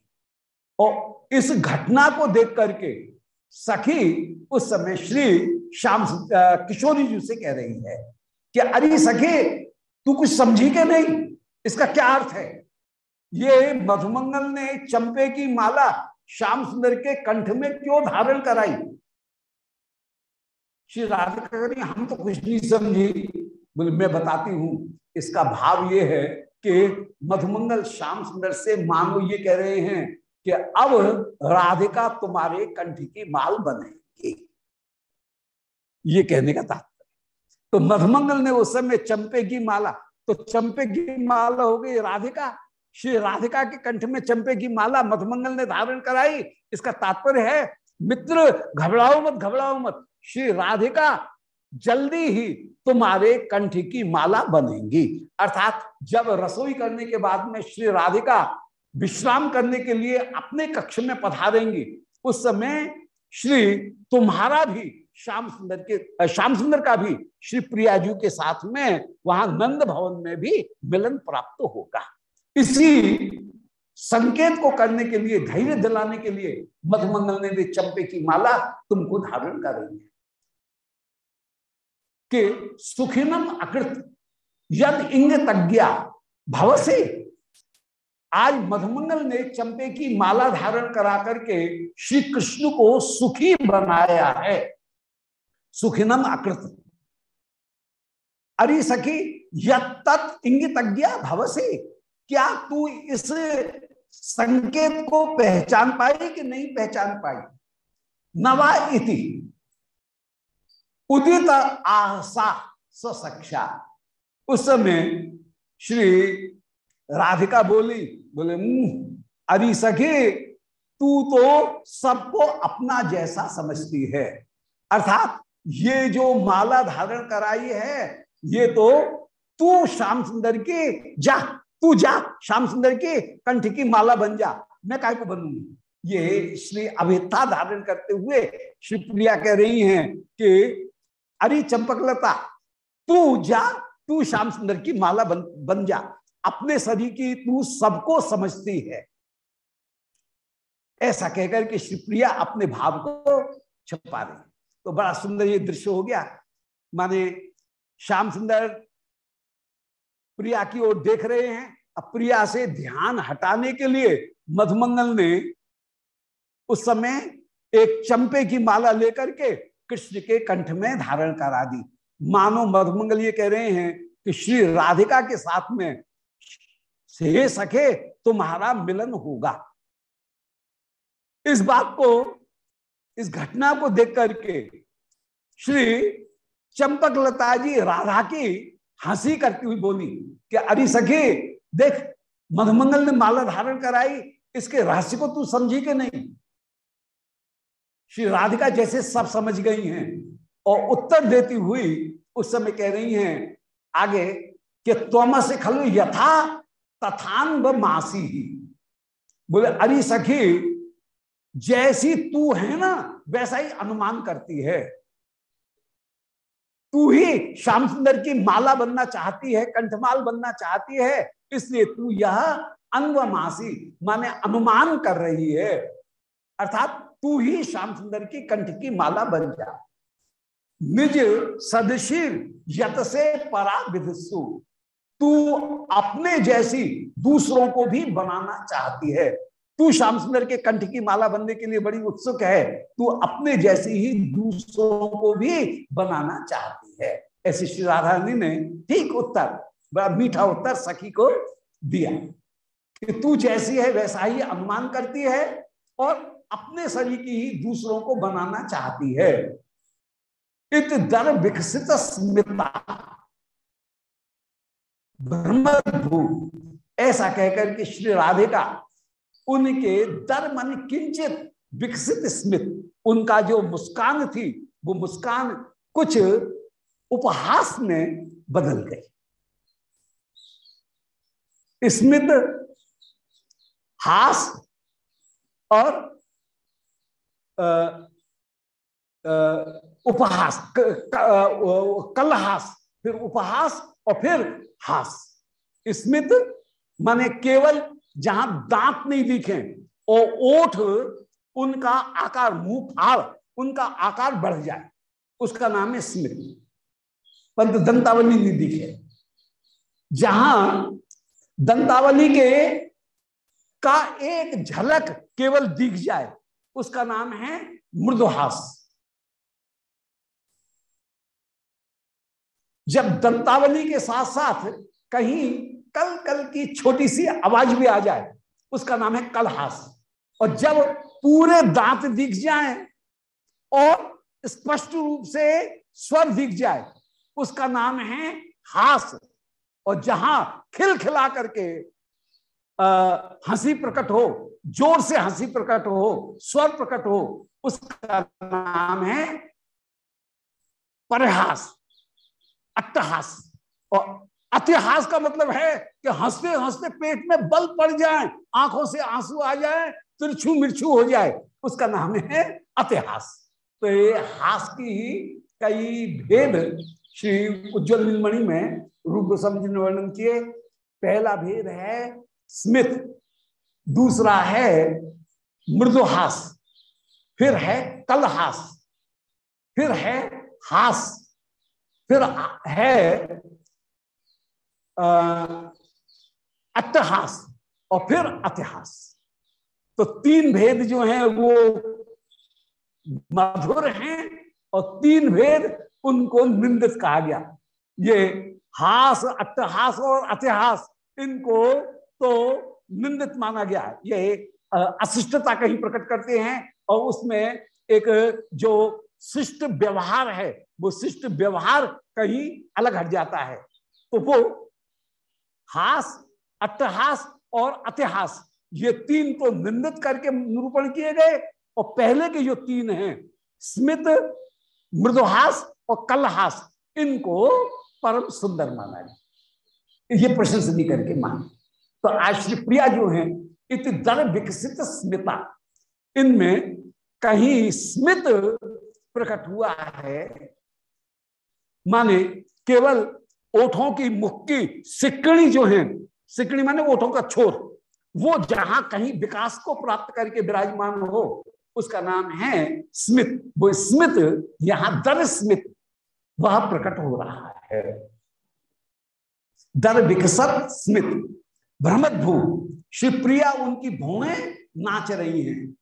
और इस घटना को देख करके सखी उस समय श्री श्याम किशोरी जी से कह रही है कि अरे सखी तू कुछ समझी के नहीं? इसका क्या अर्थ है? ये मधुमंगल ने चंपे की माला श्याम सुंदर के कंठ में क्यों धारण कराई? श्री राधिका हम तो कुछ नहीं समझी। बोले, मैं बताती हूँ, इसका भाव ये है कि मधुमंगल श्याम सुंदर से मानो ये कह रहे हैं कि अब राधिका तुम्हारे कंठ की माल बनेगी। ये कहने का तात्पर्य तो मधुमंगल ने उस समय चंपे की माला तो चंपे की माला हो गई राधिका। श्री राधिका के कंठ में चंपे की माला मधमंगल ने धारण कराई। इसका तात्पर्य है, मित्र, घबराओ मत घबराओ मत। श्री राधिका, जल्दी ही तुम्हारे कंठ की माला बनेगी। अर्थात जब रसोई करने के बाद में श्री राधिका विश्राम करने के लिए अपने कक्ष में पधारेंगी, उस समय श्री तुम्हारा भी श्याम सुंदर के श्याम सुंदर का भी श्री प्रिया जी के साथ में वहाँ नंद भवन में भी मिलन प्राप्त होगा। इसी संकेत को करने के लिए, धैर्य दिलाने के लिए मधुमंगल ने भी चंपे की माला तुमको धारण कर रही है। कि सुखिनम अकृत, यद इंग तज्ञा भव से आज मधुमंगल ने चंपे की माला धारण करा करके श्री कृष्ण को सुखी बनाया है। सुखिनम अकृत अरे सखी यत इंगितज्ञा भव से क्या तू इस संकेत को पहचान पाई कि नहीं पहचान पाई? नवा इति। उदित आशा सक्षा उस समय श्री राधिका बोली, बोले अरे सखी, तू तो सबको अपना जैसा समझती है। अर्थात ये जो माला धारण कराई है, ये तो तू श्याम सुंदर की, जा, तू जा, श्याम सुंदर की कंठ की माला बन जा। मैं काय को बनूँगी? ये श्री अभिता धारण करते हुए श्री प्रिया कह रही हैं कि, अरे चंपकलता तू जा, तू श्याम सुंदर की माला बन बन जा। अपने शरीर की तू सबको समझती है। ऐसा कहकर के श्रीप्रिया अपने भाव को छुपा रही तो बड़ा सुंदर ये दृश्य हो गया। माने श्याम सुंदर प्रिया की ओर देख रहे हैं। अब प्रिया से ध्यान हटाने के लिए मधुमंगल ने उस समय एक चंपे की माला लेकर के कृष्ण के कंठ में धारण करा दी। मानो मधुमंगल ये कह रहे हैं कि श्री राधिका के साथ में से सके तुम्हारा मिलन होगा। इस बात को इस घटना को देख करके श्री चंपक लता जी राधा की हँसी करती हुई बोली कि, अरे सखी, देख मधुमंगल ने माला धारण कराई, इसके रहस्य को तू समझी कि नहीं? श्री राधिका जैसे सब समझ गई हैं और उत्तर देती हुई उस समय कह रही हैं, आगे कि त्वम से खलु यथा तथान मासी ही। बोले, अरे सखी जैसी तू है ना, वैसा ही अनुमान करती है। तू ही श्याम सुंदर की माला बनना चाहती है, कंठमाल बनना चाहती है, इसलिए तू यह अनवमासी माने अनुमान कर रही है। अर्थात तू ही श्याम सुंदर की कंठ की माला बन जा। निज सदशीर यत से परा विधसु तू अपने जैसी दूसरों को भी बनाना चाहती है। तू श्याम सुंदर के कंठ की माला बनने के लिए बड़ी उत्सुक है। तू अपने जैसी ही दूसरों को भी बनाना चाहती है। ऐसी श्री राधारानी ने ठीक उत्तर, बड़ा मीठा उत्तर सखी को दिया कि तू जैसी है, वैसा ही अनुमान करती है और अपने शरीर की ही दूसरों को बनाना चाहती है। इत दर विकसित स्मिता ब्रह्मभू ऐसा कहकर के श्री राधिका उनके दर मन किंचित विकसित स्मित। उनका जो मुस्कान थी वो मुस्कान कुछ उपहास में बदल गई। स्मित हास और आ, आ, उपहास कलहास फिर उपहास और फिर हास। स्मित माने केवल जहाँ दांत नहीं दिखे, और ओठ उनका आकार मुँह फाड़, उनका आकार बढ़ जाए। उसका नाम है स्मृति। परंतु दंतावली नहीं दिखे। जहाँ दंतावली के का एक झलक केवल दिख जाए, उसका नाम है मृदुहास। जब दंतावली के साथ साथ कहीं कल कल की छोटी सी आवाज़ भी आ जाए। उसका नाम है कलहास। और जब पूरे दांत दिख जाए और स्पष्ट रूप से स्वर दिख जाए, उसका नाम है हास। और जहाँ खिल खिला करके हँसी प्रकट हो, ज़ोर से हँसी प्रकट हो, स्वर प्रकट हो, उसका नाम है परहास, अट्टहास। और अतिहास का मतलब है कि हँसते हँसते पेट में बल पड़ जाए, आँखों से आँसू आ जाए, तिरछू मिर्छू हो जाए, उसका नाम है अतिहास तो ये हास की ही कई भेद श्री उज्जवल नीलमणि में रूप गोस्वामी ने वर्णन किए। पहला भेद है स्मित, दूसरा है मृदुहास, फिर है कलहास, फिर है हास, फिर है अट्टहास और फिर अतिहास। तो तीन भेद जो हैं, वो मधुर हैं और तीन भेद उनको निंदित कहा गया। ये हास, अट्टहास और अतिहास, इनको तो निंदित माना गया ये अशिष्टता कहीं प्रकट करते हैं और उसमें एक जो शिष्ट व्यवहार है, वो शिष्ट व्यवहार कहीं अलग हट जाता है। तो वो हास, अट्टहास और अतिहास। ये तीन को निंदित करके निरूपण किए गए, और पहले के जो तीन हैं, स्मित, मृदुहास और कलहास, इनको परम सुंदर माना गया। ये प्रशंसनी करके मान। तो आज श्री प्रिया जो है, इत दर विकसित स्मिता। इनमें कहीं स्मित प्रकट हुआ है, माने केवल ओठों की मुख की सिकड़ी जो है, सिकड़ी माने ओठों का छोर, वो जहाँ कहीं विकास को प्राप्त करके विराजमान हो, उसका नाम है स्मित। वो स्मित, यहाँ दर स्मित, वह प्रकट हो रहा है। दर विकसत स्मित, भ्रमत भू, शिवप्रिया उनकी भौएँ नाच रही हैं।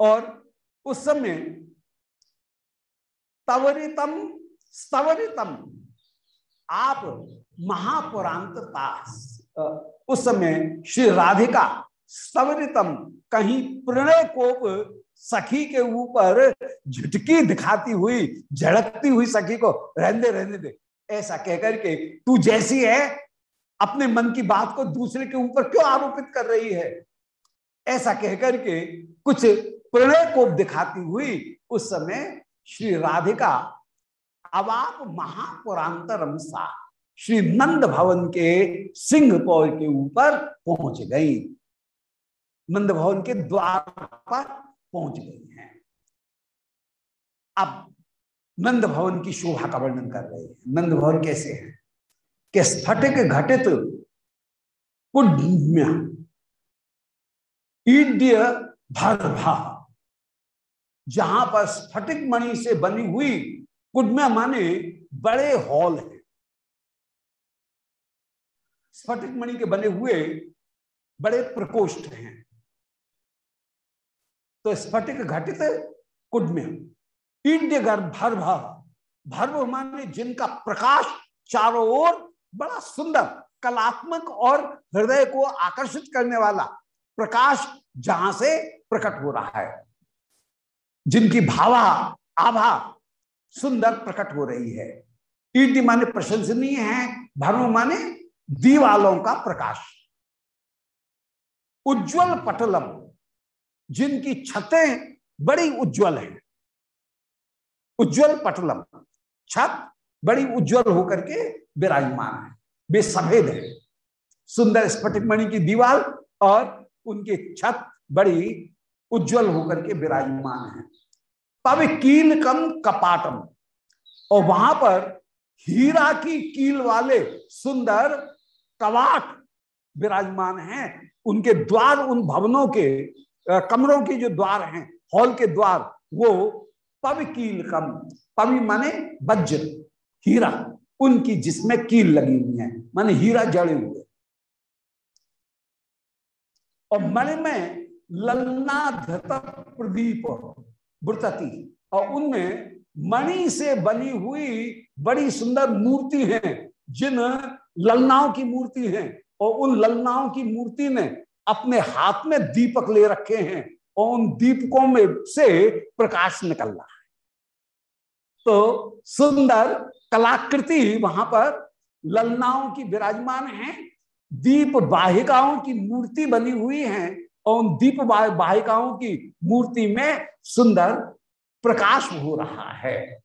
और उस समय तवरितम, स्तवरितम आप महापुरांतता उस समय श्री राधिका स्तवरितम कहीं प्रणय कोप सखी के ऊपर झटकी दिखाती हुई, झड़कती हुई सखी को, रहने रहने दे। ऐसा कहकर के, तू जैसी है, अपने मन की बात को दूसरे के ऊपर क्यों आरोपित कर रही है? ऐसा कहकर के कुछ प्रणय कोप दिखाती हुई, उस समय श्री राधिका अब आप महापुरांतरम सा श्री नंद भवन के सिंह पौर के ऊपर पहुँच गई। नंद भवन के द्वार पर पहुँच गई हैं। अब नंद भवन की शोभा का वर्णन कर रहे हैं। नंद भवन कैसे है? कि स्फटिक घटित ईड्य भरभा जहाँ पर स्फटिक मणि से बनी हुई कुडम्य माने बड़े हॉल है। स्फटिक मणि के बने हुए बड़े प्रकोष्ठ हैं। तो स्फटिक घटित कुडम्य ईड्य गर्भ भर्भ। भर्भ माने जिनका प्रकाश चारों ओर बड़ा सुंदर, कलात्मक और हृदय को आकर्षित करने वाला प्रकाश जहाँ से प्रकट हो रहा है। जिनकी भावा, आभा सुंदर प्रकट हो रही है। ईटी माने प्रशंसनीय है भर्म माने दीवालों का प्रकाश। उज्जवल पटलम, जिनकी छतें बड़ी उज्जवल हैं। उज्जवल पटलम, छत बड़ी उज्जवल होकर के विराजमान है। वे सफ़ेद है। सुंदर स्फटिक मणि की दीवार और उनकी छत बड़ी उज्जवल होकर के विराजमान है। तब कील कम कपाटम। और वहाँ पर हीरा की कील वाले सुंदर कवाट विराजमान हैं। उनके द्वार उन भवनों के कमरों के जो द्वार हैं, हॉल के द्वार, वो पव कील कम पवि माने वज्र हीरा, उनकी जिसमें कील लगी हुई है, माने हीरा जड़े हुए। और मन में ललना प्रदीप वृतति और उनमें मणि से बनी हुई बड़ी सुंदर मूर्ति है, जिन ललनाओं की मूर्ति है। और उन ललनाओं की मूर्ति ने अपने हाथ में दीपक ले रखे हैं और उन दीपकों में से प्रकाश निकल रहा है। तो सुंदर कलाकृति वहाँ पर ललनाओं की विराजमान है, दीप बाहिकाओं की मूर्ति बनी हुई है और दीप बाहिकाओं की मूर्ति में सुंदर प्रकाश हो रहा है।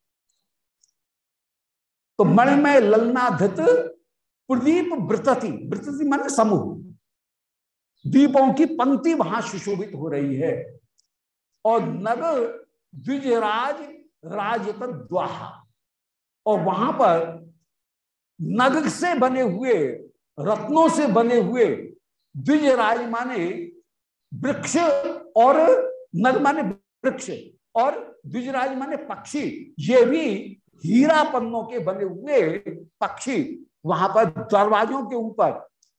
तो मणिमय ललनाधित प्रदीप वृतति वृतति मान समूह। दीपों की पंक्ति वहाँ सुशोभित हो रही है। और नग द्विजराज राजत द्वाहा। और वहाँ पर नग से बने हुए, रत्नों से बने हुए द्विजराज माने वृक्ष और नग माने वृक्ष और द्विजराज माने पक्षी, ये भी हीरा पन्नों के बने हुए पक्षी। वहाँ पर दरवाजों के ऊपर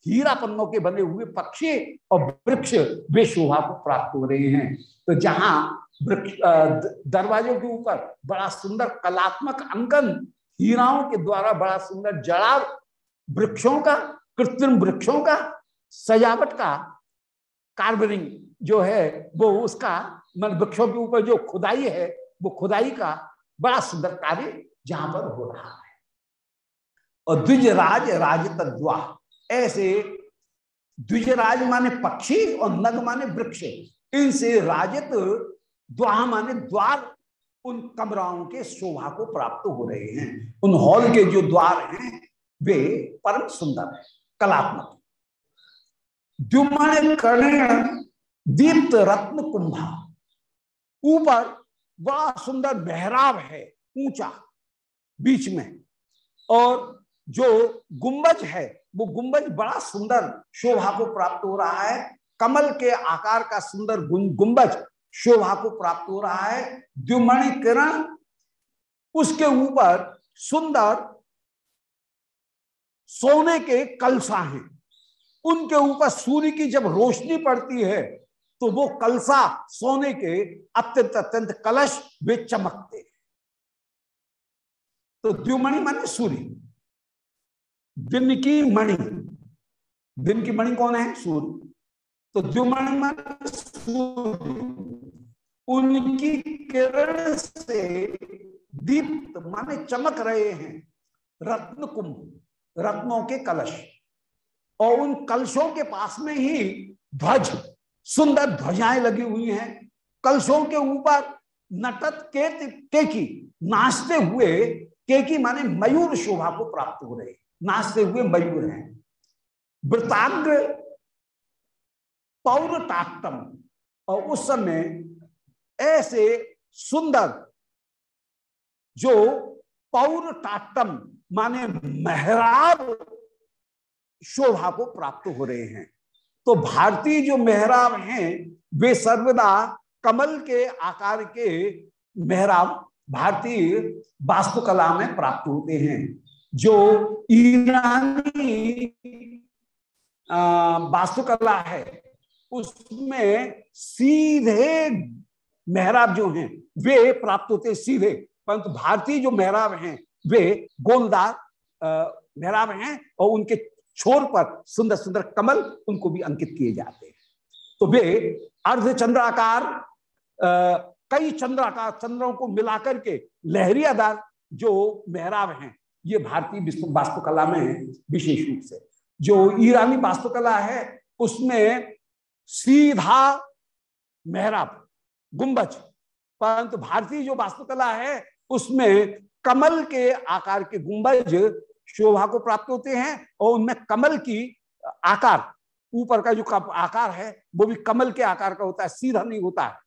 हीरा पन्नों के बने हुए पक्षी और वृक्ष वे शोभा को प्राप्त हो रहे हैं। तो जहाँ दरवाजों के ऊपर बड़ा सुंदर कलात्मक अंकन हीराओं के द्वारा बड़ा सुंदर जड़ा वृक्षों का, कृत्रिम वृक्षों का, सजावट का कार्बनिंग जो है, वो उसका, मन वृक्षों के ऊपर जो खुदाई है, वो खुदाई का बड़ा सुंदर कार्य जहाँ पर हो रहा है। और द्विजराज राज तद्वा ऐसे द्विजराज माने पक्षी और नग माने वृक्ष, इनसे राजत द्वाह माने द्वार उन कमराओं के शोभा को प्राप्त हो रहे हैं। उन हॉल के जो द्वार हैं, वे परम सुंदर है, कलात्मक। द्युमण कर्ण दीप्त रत्न कुंभा। ऊपर बड़ा सुंदर बहराव है, ऊँचा, बीच में। और जो गुंबज है, वो गुंबज बड़ा सुंदर शोभा को प्राप्त हो रहा है। कमल के आकार का सुंदर गुंबज शोभा को प्राप्त हो रहा है। द्युमणि किरण, उसके ऊपर सुंदर सोने के कलसा हैं। उनके ऊपर सूर्य की जब रोशनी पड़ती है तो वो कलसा सोने के अत्यंत अत्यंत कलश वे चमकते तो द्युमणि माने सूर्य। दिन की मणि। दिन की मणि कौन है? सूर्य। तो द्युमणि माने सूर्य। उनकी किरण से दीप्त माने चमक रहे हैं रत्न कुंभ रत्नों के कलश। और उन कलशों के पास में ही ध्वज, सुंदर ध्वजाएँ लगी हुई हैं। कलशों के ऊपर नटत के केकी, नाचते हुए, केकी माने मयूर शोभा को प्राप्त हो रहे। नाचते हुए मयूर हैं। वृताग्र पौर टाटम और उस समय ऐसे सुंदर जो पौर टाटम माने मेहराब शोभा को प्राप्त हो रहे हैं। तो भारतीय जो मेहराब हैं, वे सर्वदा कमल के आकार के मेहराब भारतीय वास्तुकला में प्राप्त होते हैं। जो ईरानी वास्तुकला है, उसमें सीधे मेहराब जो हैं, वे प्राप्त होते सीधे। परंतु भारतीय जो मेहराब हैं, वे गोलदार मेहराब हैं और उनके छोर पर सुंदर सुंदर कमल उनको भी अंकित किए जाते हैं। तो वे अर्ध चंद्राकार कई चंद्राकार, चंद्रों को मिलाकर के लहरियादार जो मेहराब हैं, ये भारतीय वास्तुकला में है विशेष रूप से। जो ईरानी वास्तुकला है, उसमें सीधा मेहराब, गुंबज, परंतु भारतीय जो वास्तुकला है, उसमें कमल के आकार के गुंबज शोभा को प्राप्त होते हैं और उनमें कमल की आकार, ऊपर का जो आकार है, वो भी कमल के आकार का होता है, सीधा नहीं होता है।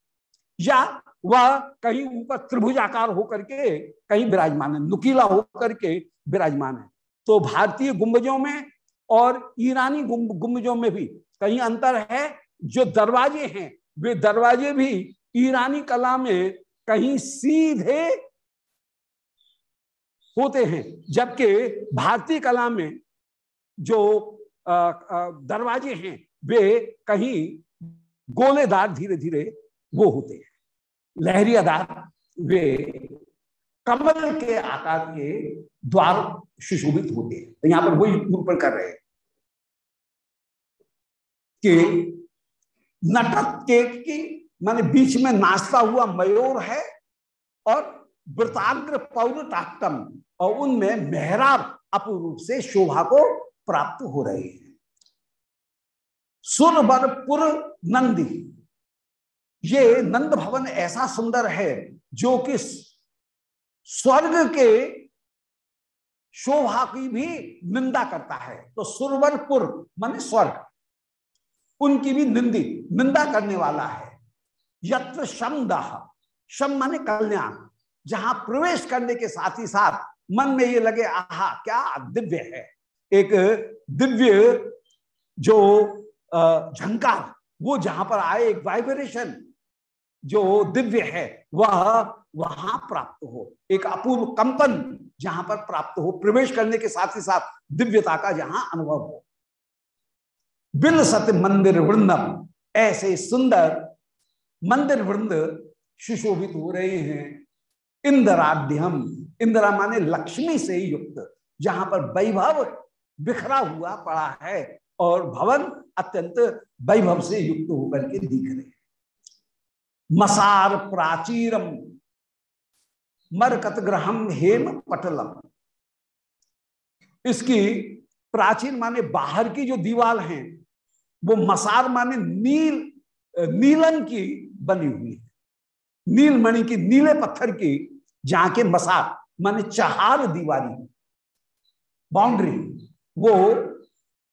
या वह कहीं ऊपर त्रिभुज आकार होकर के कहीं विराजमान है, नुकीला होकर के विराजमान है। तो भारतीय गुंबजों में और ईरानी गुंबजों में भी कहीं अंतर है, जो दरवाजे हैं, वे दरवाजे भी ईरानी कला में कहीं सीधे होते हैं, जबकि भारतीय कला में जो दरवाजे हैं, वे कहीं गोलेदार धीरे धीरे वो होते हैं। लहरियादार वे कमल के आकार के द्वार सुशोभित होते हैं। तो यहाँ पर वही निरूपण कर रहे हैं कि नटक के, की माने बीच में नाचता हुआ मयूर है और वृताग्र पौर टाक्टम और उनमें मेहराब अपूर्व से शोभा को प्राप्त हो रहे हैं। सुरबरपुर नंदी, ये नंद भवन ऐसा सुंदर है जो कि स्वर्ग के शोभा की भी निंदा करता है। तो सुरवरपुर माने स्वर्ग, उनकी भी निंदी, निंदा करने वाला है। यत्र शम दह शम माने कल्याण जहाँ प्रवेश करने के साथ ही साथ मन में ये लगे, आहा, क्या दिव्य है? एक दिव्य जो झंकार, वो जहाँ पर आए, एक वाइब्रेशन जो दिव्य है, वह वहाँ प्राप्त हो। एक अपूर्व कंपन जहाँ पर प्राप्त हो, प्रवेश करने के साथ ही साथ दिव्यता का जहाँ अनुभव हो। बिल सत्य मंदिर वृंदम, ऐसे सुंदर मंदिर वृंद सुशोभित हो रहे हैं। इंद्राढ़ इंदिरा माने लक्ष्मी से युक्त, जहाँ पर वैभव बिखरा हुआ पड़ा है और भवन अत्यंत वैभव से युक्त होकर के दिख रहे मसार प्राचीरम, मरकत ग्रहम हेम पटलम। इसकी प्राचीन माने बाहर की जो दीवार है, वो मसार माने नील, नीलन की बनी हुई है। नीलमणि की, नीले पत्थर की जहाँ के मसार माने चहार दीवारी। बाउंड्री। वो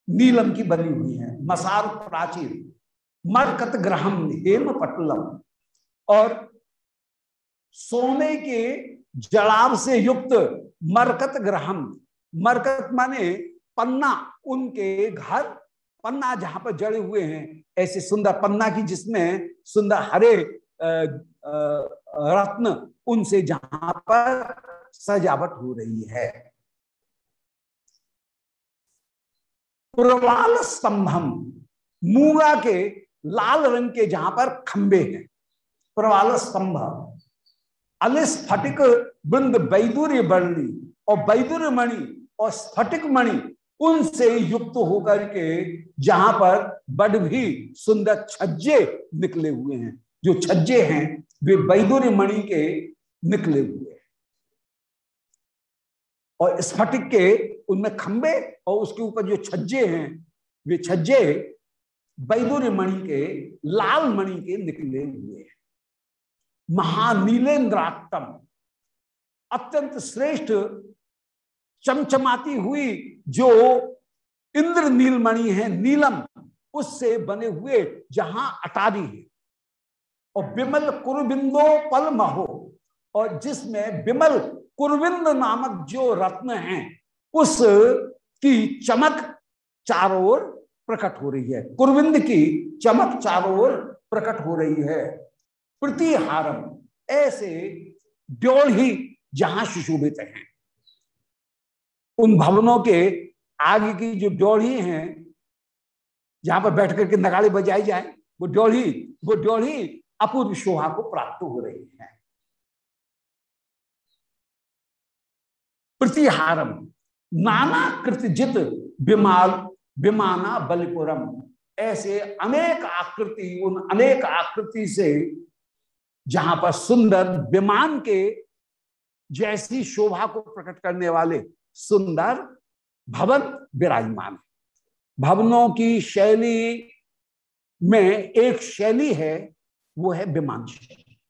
नीलम की बनी हुई है। मसार प्राचीन मरकत ग्रहम हेम पटलम। और सोने के जड़ाव से युक्त मरकत ग्रहम। मरकत माने पन्ना। उनके घर पन्ना जहाँ पर जड़े हुए हैं। ऐसे सुंदर पन्ना की जिसमें सुंदर हरे रत्न उनसे जहाँ पर सजावट हो रही है। प्रवाल स्तंभम, मूँगा के लाल रंग के जहाँ पर खंबे हैं। प्रवाल स्तंभ अलिस्फटिक वृंद बैदुर्य बर्णी और बैदुर्य मणि और स्फटिक मणि उनसे युक्त होकर के जहाँ पर बड़ भी सुंदर छज्जे निकले हुए हैं। जो छज्जे हैं वे बैदुर्य मणि के निकले हुए। और स्फटिक के उनमें खंबे और उसके ऊपर जो छज्जे हैं, वे छज्जे बैदुर्य मणि के, लाल मणि के निकले हुए। हैं महानीलेन्द्रात्तम, अत्यंत श्रेष्ठ, चमचमाती हुई जो इंद्र नीलमणि है, नीलम, उससे बने हुए जहाँ अटारी है। और विमल कुरबिंदो पल महो और जिसमें विमल कुरविंद नामक जो रत्न है, उस की चमक चारों ओर प्रकट हो रही है। कुरविंद की चमक चारों ओर प्रकट हो रही है। प्रतिहारम, ऐसे ड्योल ही जहाँ सुशोभित हैं। उन भवनों के आगे की जो ड्योढ़ी हैं जहाँ पर बैठ करके नगाड़े बजाई जाए, वो ड्योढ़ी वो ड्योढ़ी अपूर्व शोभा को प्राप्त हो रही है। प्रतिहारम नाना कृतजित विमाल विमाना बलिपुरम। ऐसे अनेक आकृति, उन अनेक आकृति से जहाँ पर सुंदर विमान के जैसी शोभा को प्रकट करने वाले सुंदर भवन विराजमान भवनों की शैली में एक शैली है वो है विमान शैली।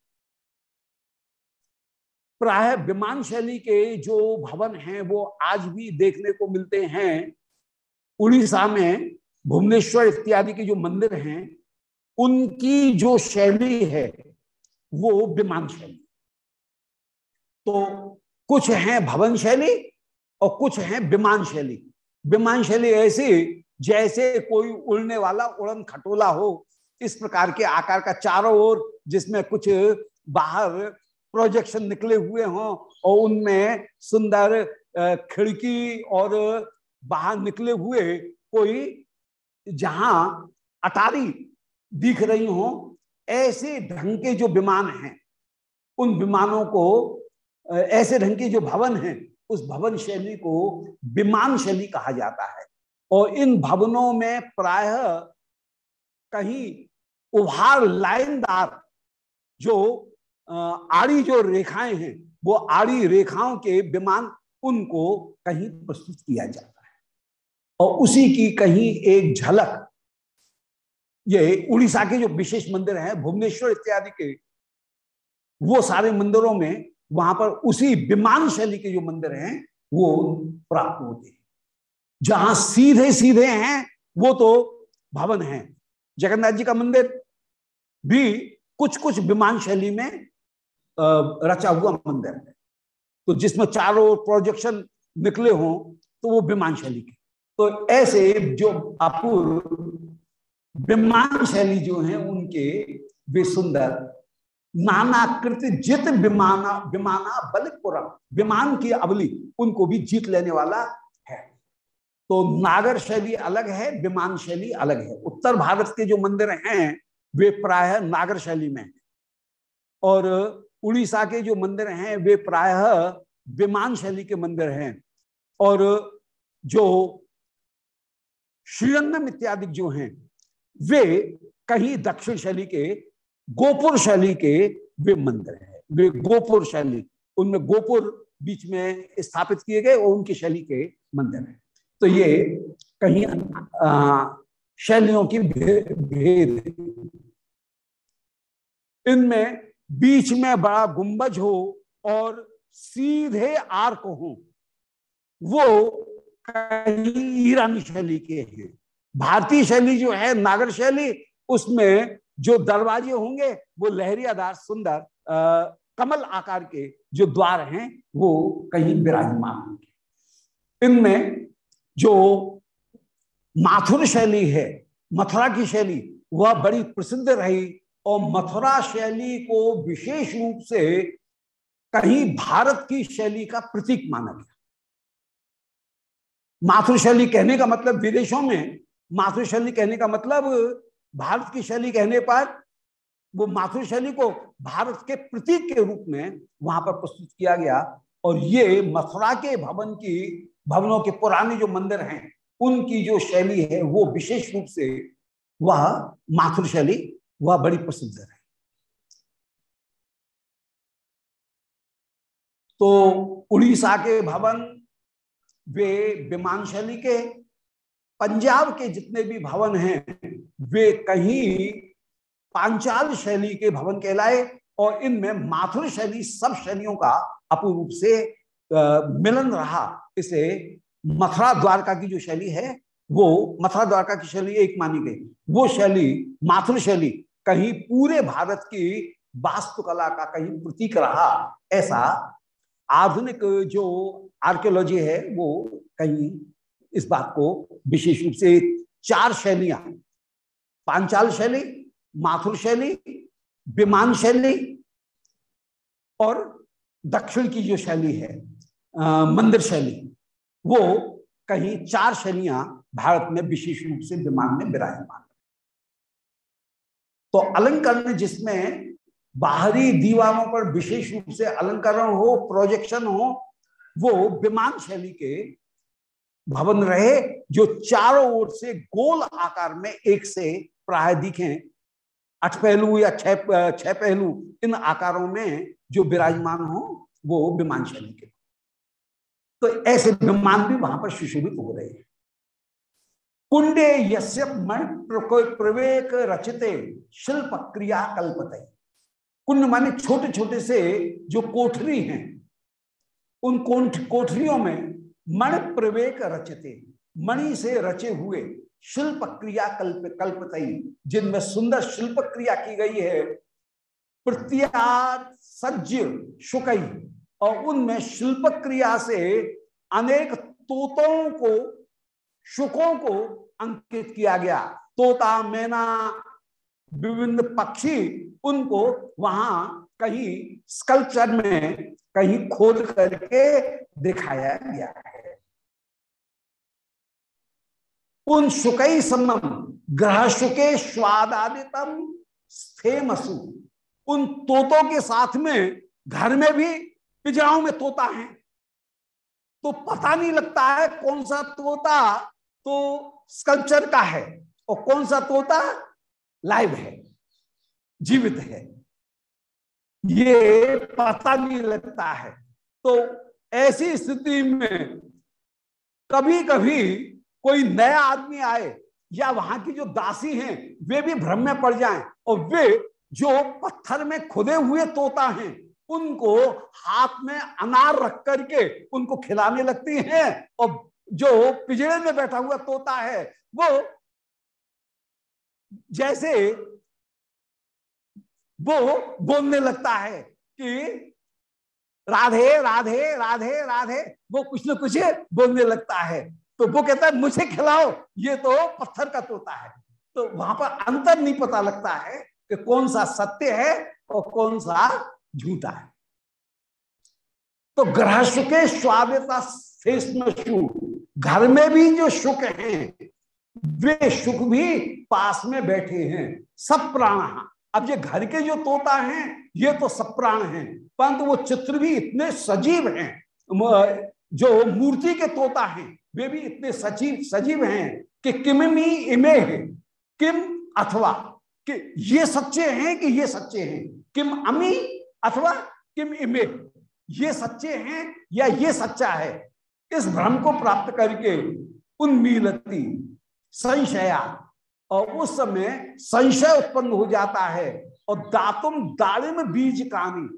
प्राय विमान शैली के जो भवन हैं, वो आज भी देखने को मिलते हैं। उड़ीसा में भुवनेश्वर इत्यादि के जो मंदिर हैं, उनकी जो शैली है, वो विमान शैली। तो कुछ हैं भवन शैली और कुछ हैं विमान शैली। विमान शैली ऐसी, जैसे कोई उड़ने वाला उड़न खटोला हो इस प्रकार के आकार का चारों ओर जिसमें कुछ बाहर प्रोजेक्शन निकले हुए हों और उनमें सुंदर खिड़की और बाहर निकले हुए कोई जहाँ अटारी दिख रही हो, ऐसे ढंग के जो विमान हैं, उन विमानों को ऐसे ढंग के जो भवन हैं, उस भवन शैली को विमान शैली कहा जाता है। और इन भवनों में प्राय कहीं उभार लाइनदार जो आड़ी जो रेखाएँ हैं, वो आड़ी रेखाओं के विमान उनको कहीं प्रस्तुत किया जाता है। और उसी की कहीं एक झलक, ये उड़ीसा के जो विशेष मंदिर हैं, भुवनेश्वर इत्यादि के, वो सारे मंदिरों में वहाँ पर उसी विमान शैली के जो मंदिर हैं, वो प्राप्त होते हैं। जहाँ सीधे सीधे हैं, वो तो भवन हैं। जगन्नाथ जी का मंदिर, भी कुछ कुछ विमान शैली में रचा हुआ मंदिर है। तो जिसमें चारों प्रोजेक्शन निकले हों तो वो विमान शैली के। तो ऐसे जो अपूर्व विमान शैली जो है, उनके वे सुंदर, नानाकृत जित विमाना विमाना बलिपुरम विमान की अवली, उनको भी जीत लेने वाला तो नागर शैली अलग है, विमान शैली अलग है। उत्तर भारत के जो मंदिर हैं, वे प्राय नागर शैली में है। और उड़ीसा के जो मंदिर हैं, वे प्राय विमान शैली के मंदिर हैं। और जो श्रीरंगम इत्यादि जो हैं, वे कहीं दक्षिण शैली के, गोपुर शैली के वे मंदिर हैं। वे गोपुर शैली, उनमें गोपुर बीच में स्थापित किए गए और उनकी शैली के मंदिर हैं। तो ये कहीं शैलियों की भेद इनमें बीच में बड़ा गुंबज हो और सीधे आर्क हो वो कहीं ईरानी शैली के हैं। भारतीय शैली जो है नागर शैली उसमें जो दरवाजे होंगे वो लहरियादार सुंदर आ, कमल आकार के जो द्वार हैं वो कहीं विराजमान होंगे। इनमें जो माथुर शैली है, मथुरा की शैली, वह बड़ी प्रसिद्ध रही और मथुरा शैली को विशेष रूप से कहीं भारत की शैली का प्रतीक माना गया। माथुर शैली कहने का मतलब विदेशों में माथुर शैली कहने का मतलब भारत की शैली कहने पर, वो माथुर शैली को भारत के प्रतीक के रूप में वहाँ पर प्रस्तुत किया गया और ये मथुरा के भवन की भवनों के पुराने जो मंदिर हैं, उनकी जो शैली है, वो विशेष रूप से वह माथुर शैली, वह बड़ी प्रसिद्ध है। तो उड़ीसा के भवन, वे विमान शैली के, पंजाब के जितने भी भवन हैं, वे कहीं पांचाल शैली के भवन कहलाए और इनमें माथुर शैली सब शैलियों का अपूर्व से मिलन रहा। इसे मथुरा द्वारका की जो शैली है, वो मथुरा द्वारका की शैली एक मानी गई। वो शैली, माथुर शैली, कहीं पूरे भारत की वास्तुकला का कहीं प्रतीक रहा। ऐसा आधुनिक जो आर्कियोलॉजी है, वो कहीं इस बात को विशेष रूप से चार शैलियाँ, पांचाल शैली, माथुर शैली, विमान शैली और दक्षिण की जो शैली है मंदिर शैली। वो कहीं चार शैलियाँ भारत में विशेष रूप से विमान में विराजमान तो अलंकरण जिसमें बाहरी दीवारों पर विशेष रूप से अलंकरण हो प्रोजेक्शन हो, वो विमान शैली के भवन रहे, जो चारों ओर से गोल आकार में एक से प्राय दिखे। अठ पहलू या छह छह पहलू इन आकारों में जो विराजमान हो, वो विमान शैली के तो ऐसे विमान भी वहाँ पर सुशोभित हो रहे हैं। कुंडे यस्य प्रवेक रचिते शिल्प क्रिया कल्पते। कुंड माने छोटे छोटे से जो कोठरी हैं, उन कोठरियों में मण प्रवेक रचते। मणि से रचे हुए शिल्प क्रिया कल्प कल्पतई जिनमें सुंदर शिल्प क्रिया की गई है। प्रत्यात सज्ज शुकई। और उनमें शिल्प क्रिया से अनेक तोतों को, शुकों को अंकित किया गया। तोता, मैना, विभिन्न पक्षी, उनको वहाँ कहीं स्कल्पचर में कहीं खोद करके दिखाया गया है। उन शुकई समम ग्रह शुके स्वादादितम, स्थेमसु। उन तोतों के साथ में घर में भी पिजराओं में तोता है। तो पता नहीं लगता है कौन सा तोता तो स्कल्पचर का है और कौन सा तोता लाइव है, जीवित है। ये पता नहीं लगता है। तो ऐसी स्थिति में कभी कभी कोई नया आदमी आए या वहाँ की जो दासी हैं, वे भी भ्रम में पड़ जाएँ और वे जो पत्थर में खुदे हुए तोता हैं उनको हाथ में अनार रख करके उनको खिलाने लगती हैं और जो पिजड़े में बैठा हुआ तोता है, वो जैसे वो बोलने लगता है कि राधे राधे राधे राधे, वो कुछ न कुछ बोलने लगता है। तो वो कहता है, मुझे खिलाओ, ये तो पत्थर का तोता है। तो वहाँ पर अंतर नहीं पता लगता है कि कौन सा सत्य है और कौन सा झूठा है। तो ग्रह सुखे स्वादिता घर में भी जो सुख हैं, वे सुख भी पास में बैठे हैं, सब प्राण अब ये घर के जो तोता हैं, ये तो सब प्राण हैं, परंतु वो चित्र भी इतने सजीव हैं जो मूर्ति के तोता हैं, वे भी इतने सजीव सजीव हैं कि किमी इमे है, किम अथवा, कि ये सच्चे हैं कि ये सच्चे हैं, किम अमी अथवा किम इमे, ये सच्चे हैं या ये सच्चा है? इस भ्रम को प्राप्त करके उन्मीलती, संशया, और उस समय संशय उत्पन्न हो जाता है, और दातुम दाड़िम बीज कानी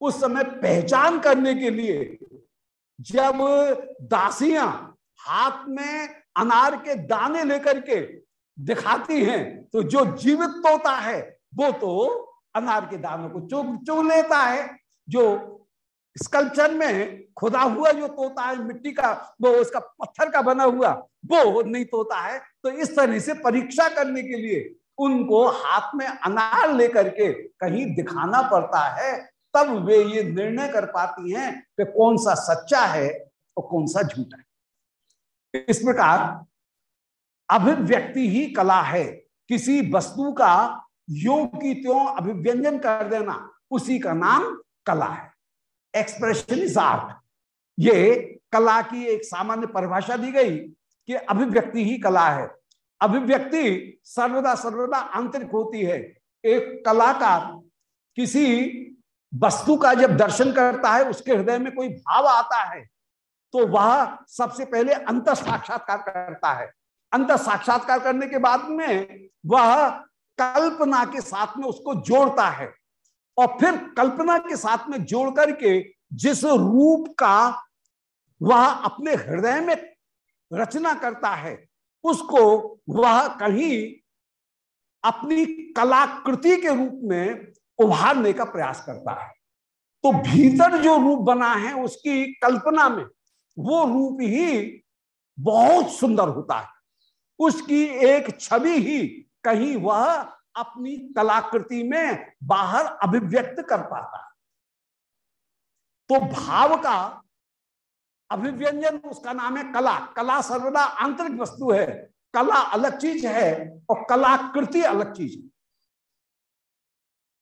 उस समय पहचान करने के लिए जब दासियाँ हाथ में अनार के दाने लेकर के दिखाती हैं तो जो जीवित तोता है, वो तो अनार के दानों को चुग चुग लेता है, जो स्कल्पचर में खुदा हुआ जो तोता है, मिट्टी का, वो उसका पत्थर का बना हुआ, वो नहीं तोता है। तो इस तरह से परीक्षा करने के लिए उनको हाथ में अनार लेकर के कहीं दिखाना पड़ता है, तब वे ये निर्णय कर पाती हैं कि कौन सा सच्चा है और कौन सा झूठा है। इस प्रकार अभिव्यक्ति ही कला है। किसी वस्तु का यो की त्यों अभिव्यंजन कर देना। उसी का नाम कला है। एक्सप्रेशन इज़ आर्ट ये कला की एक सामान्य परिभाषा दी गई कि अभिव्यक्ति ही कला है। अभिव्यक्ति सर्वदा सर्वदा आंतरिक होती है। एक कलाकार किसी वस्तु का जब दर्शन करता है, उसके हृदय में कोई भाव आता है तो वह सबसे पहले अंत साक्षात्कार करता है। अंत साक्षात्कार करने के बाद में वह कल्पना के साथ में उसको जोड़ता है। और फिर कल्पना के साथ में जोड़ करके जिस रूप का वह अपने हृदय में रचना करता है, उसको वह कहीं अपनी कलाकृति के रूप में उभारने का प्रयास करता है। तो भीतर जो रूप बना है उसकी कल्पना में, वो रूप ही बहुत सुंदर होता है। उसकी एक छवि ही कहीं वह अपनी कलाकृति में बाहर अभिव्यक्त कर पाता। है तो भाव का अभिव्यंजन, उसका नाम है कला। कला सर्वदा आंतरिक वस्तु है। कला अलग चीज़ है और कलाकृति अलग चीज़ है।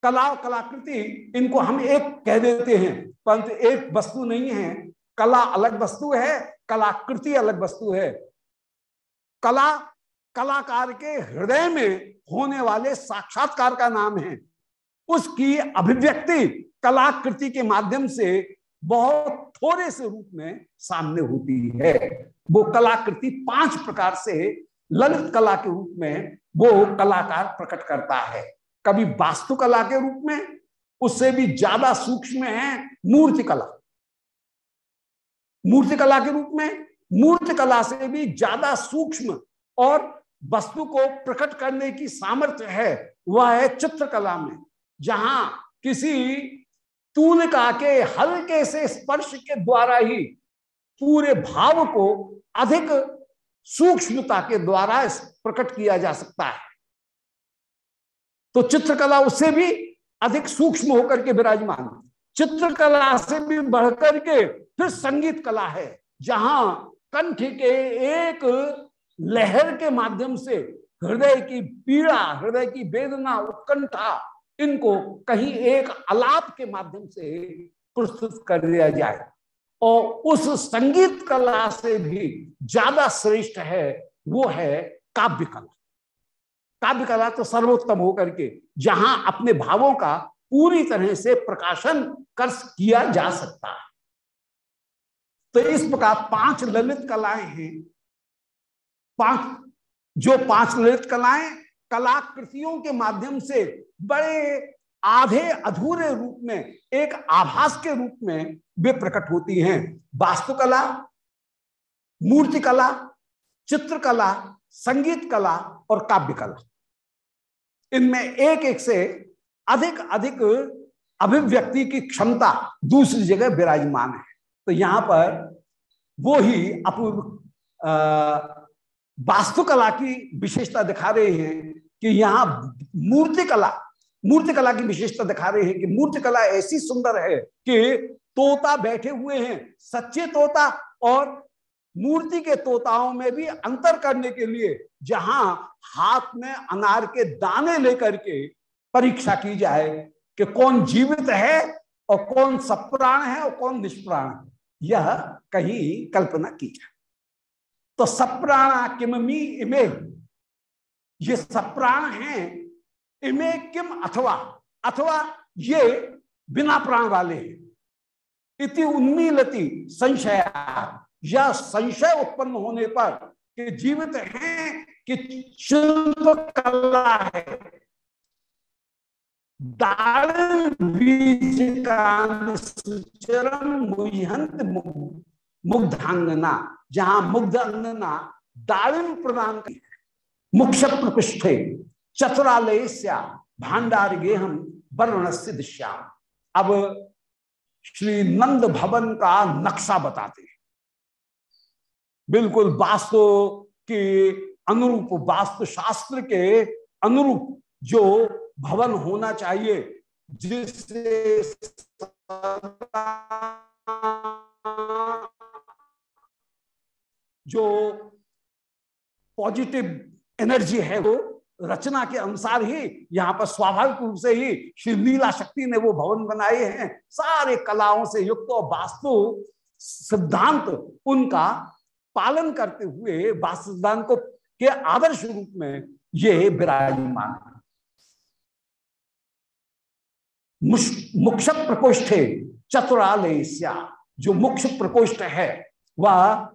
कला और कलाकृति, इनको हम एक कह देते हैं, परंतु एक वस्तु नहीं है। कला अलग वस्तु है, कलाकृति अलग वस्तु है। कला कलाकार के हृदय में होने वाले साक्षात्कार का नाम है। उसकी अभिव्यक्ति कलाकृति के माध्यम से बहुत थोड़े से रूप में सामने होती है। वो कलाकृति पाँच प्रकार से ललित कला के रूप में वो कलाकार प्रकट करता है। कभी वास्तुकला के रूप में, उससे भी ज़्यादा सूक्ष्म है मूर्ति कला मूर्ति कला के रूप में मूर्ति कला से भी ज़्यादा सूक्ष्म और वस्तु को प्रकट करने की सामर्थ्य है, वह है चित्रकला में, जहाँ किसी तूलिका के हल्के से स्पर्श के द्वारा ही पूरे भाव को अधिक सूक्ष्मता के द्वारा प्रकट किया जा सकता है। तो चित्रकला उससे भी अधिक सूक्ष्म होकर के विराजमान चित्रकला से भी बढ़कर के फिर संगीत कला है, जहाँ कंठ के एक लहर के माध्यम से हृदय की पीड़ा, हृदय की वेदना, उत्कंठा, इनको कहीं एक अलाप के माध्यम से प्रस्तुत कर दिया जाए। और उस संगीत कला से भी ज़्यादा श्रेष्ठ है, वो है काव्य कला काव्य कला तो सर्वोत्तम होकर के जहाँ अपने भावों का पूरी तरह से प्रकाशन कर किया जा सकता है। तो इस प्रकार पाँच ललित कलाएँ हैं पाँच, जो पाँच ललित कलाएँ कलाकृतियों के माध्यम से बड़े, आधे, अधूरे रूप में, एक आभास के रूप में वे प्रकट होती हैं। वास्तुकला मूर्ति कला चित्रकला संगीत कला और काव्य कला इनमें एक एक से अधिक अधिक अभिव्यक्ति की क्षमता दूसरी जगह विराजमान है। तो यहाँ पर वो ही अपूर्व वास्तुकला की विशेषता दिखा रहे हैं कि यहाँ मूर्ति कला मूर्ति कला की विशेषता दिखा रहे हैं कि मूर्ति कला ऐसी सुंदर है कि तोता बैठे हुए हैं, सच्चे तोता और मूर्ति के तोताओं में भी अंतर करने के लिए जहाँ हाथ में अनार के दाने लेकर के परीक्षा की जाए कि कौन जीवित है और कौन सप्राण है और कौन निष्प्राण है। यह कहीं कल्पना की जाए। तो सप्राणा किमी इमे? ये सप्राण हैं, इमे किम अथवा? अथवा ये बिना प्राण वाले हैं। इति उन्मीलती संशय। या संशय उत्पन्न होने पर कि जीवित हैं कि शिल्प कला है। मुग्धांगना। जहाँ मुग्ध अंगना दारिम प्रदान कर मुख्य प्रकृष्ठे चतुरालय भांडार गेहम वर्ण से दिश्याम। अब श्री नंद भवन का नक्शा बताते हैं। बिल्कुल वास्तु के अनुरूप, वास्तु शास्त्र के अनुरूप जो भवन होना चाहिए, जिससे जो पॉजिटिव एनर्जी है, वो रचना के अनुसार ही, यहाँ पर स्वाभाविक रूप से ही श्री लीला शक्ति ने वो भवन बनाए हैं। सारे कलाओं से युक्त और वास्तु सिद्धांत उनका पालन करते हुए, वास्तु सिद्धांत को के आदर्श रूप में ये विराजमान। है मुख्य प्रकोष्ठ चतुरालय जो मुख्य प्रकोष्ठ है, वह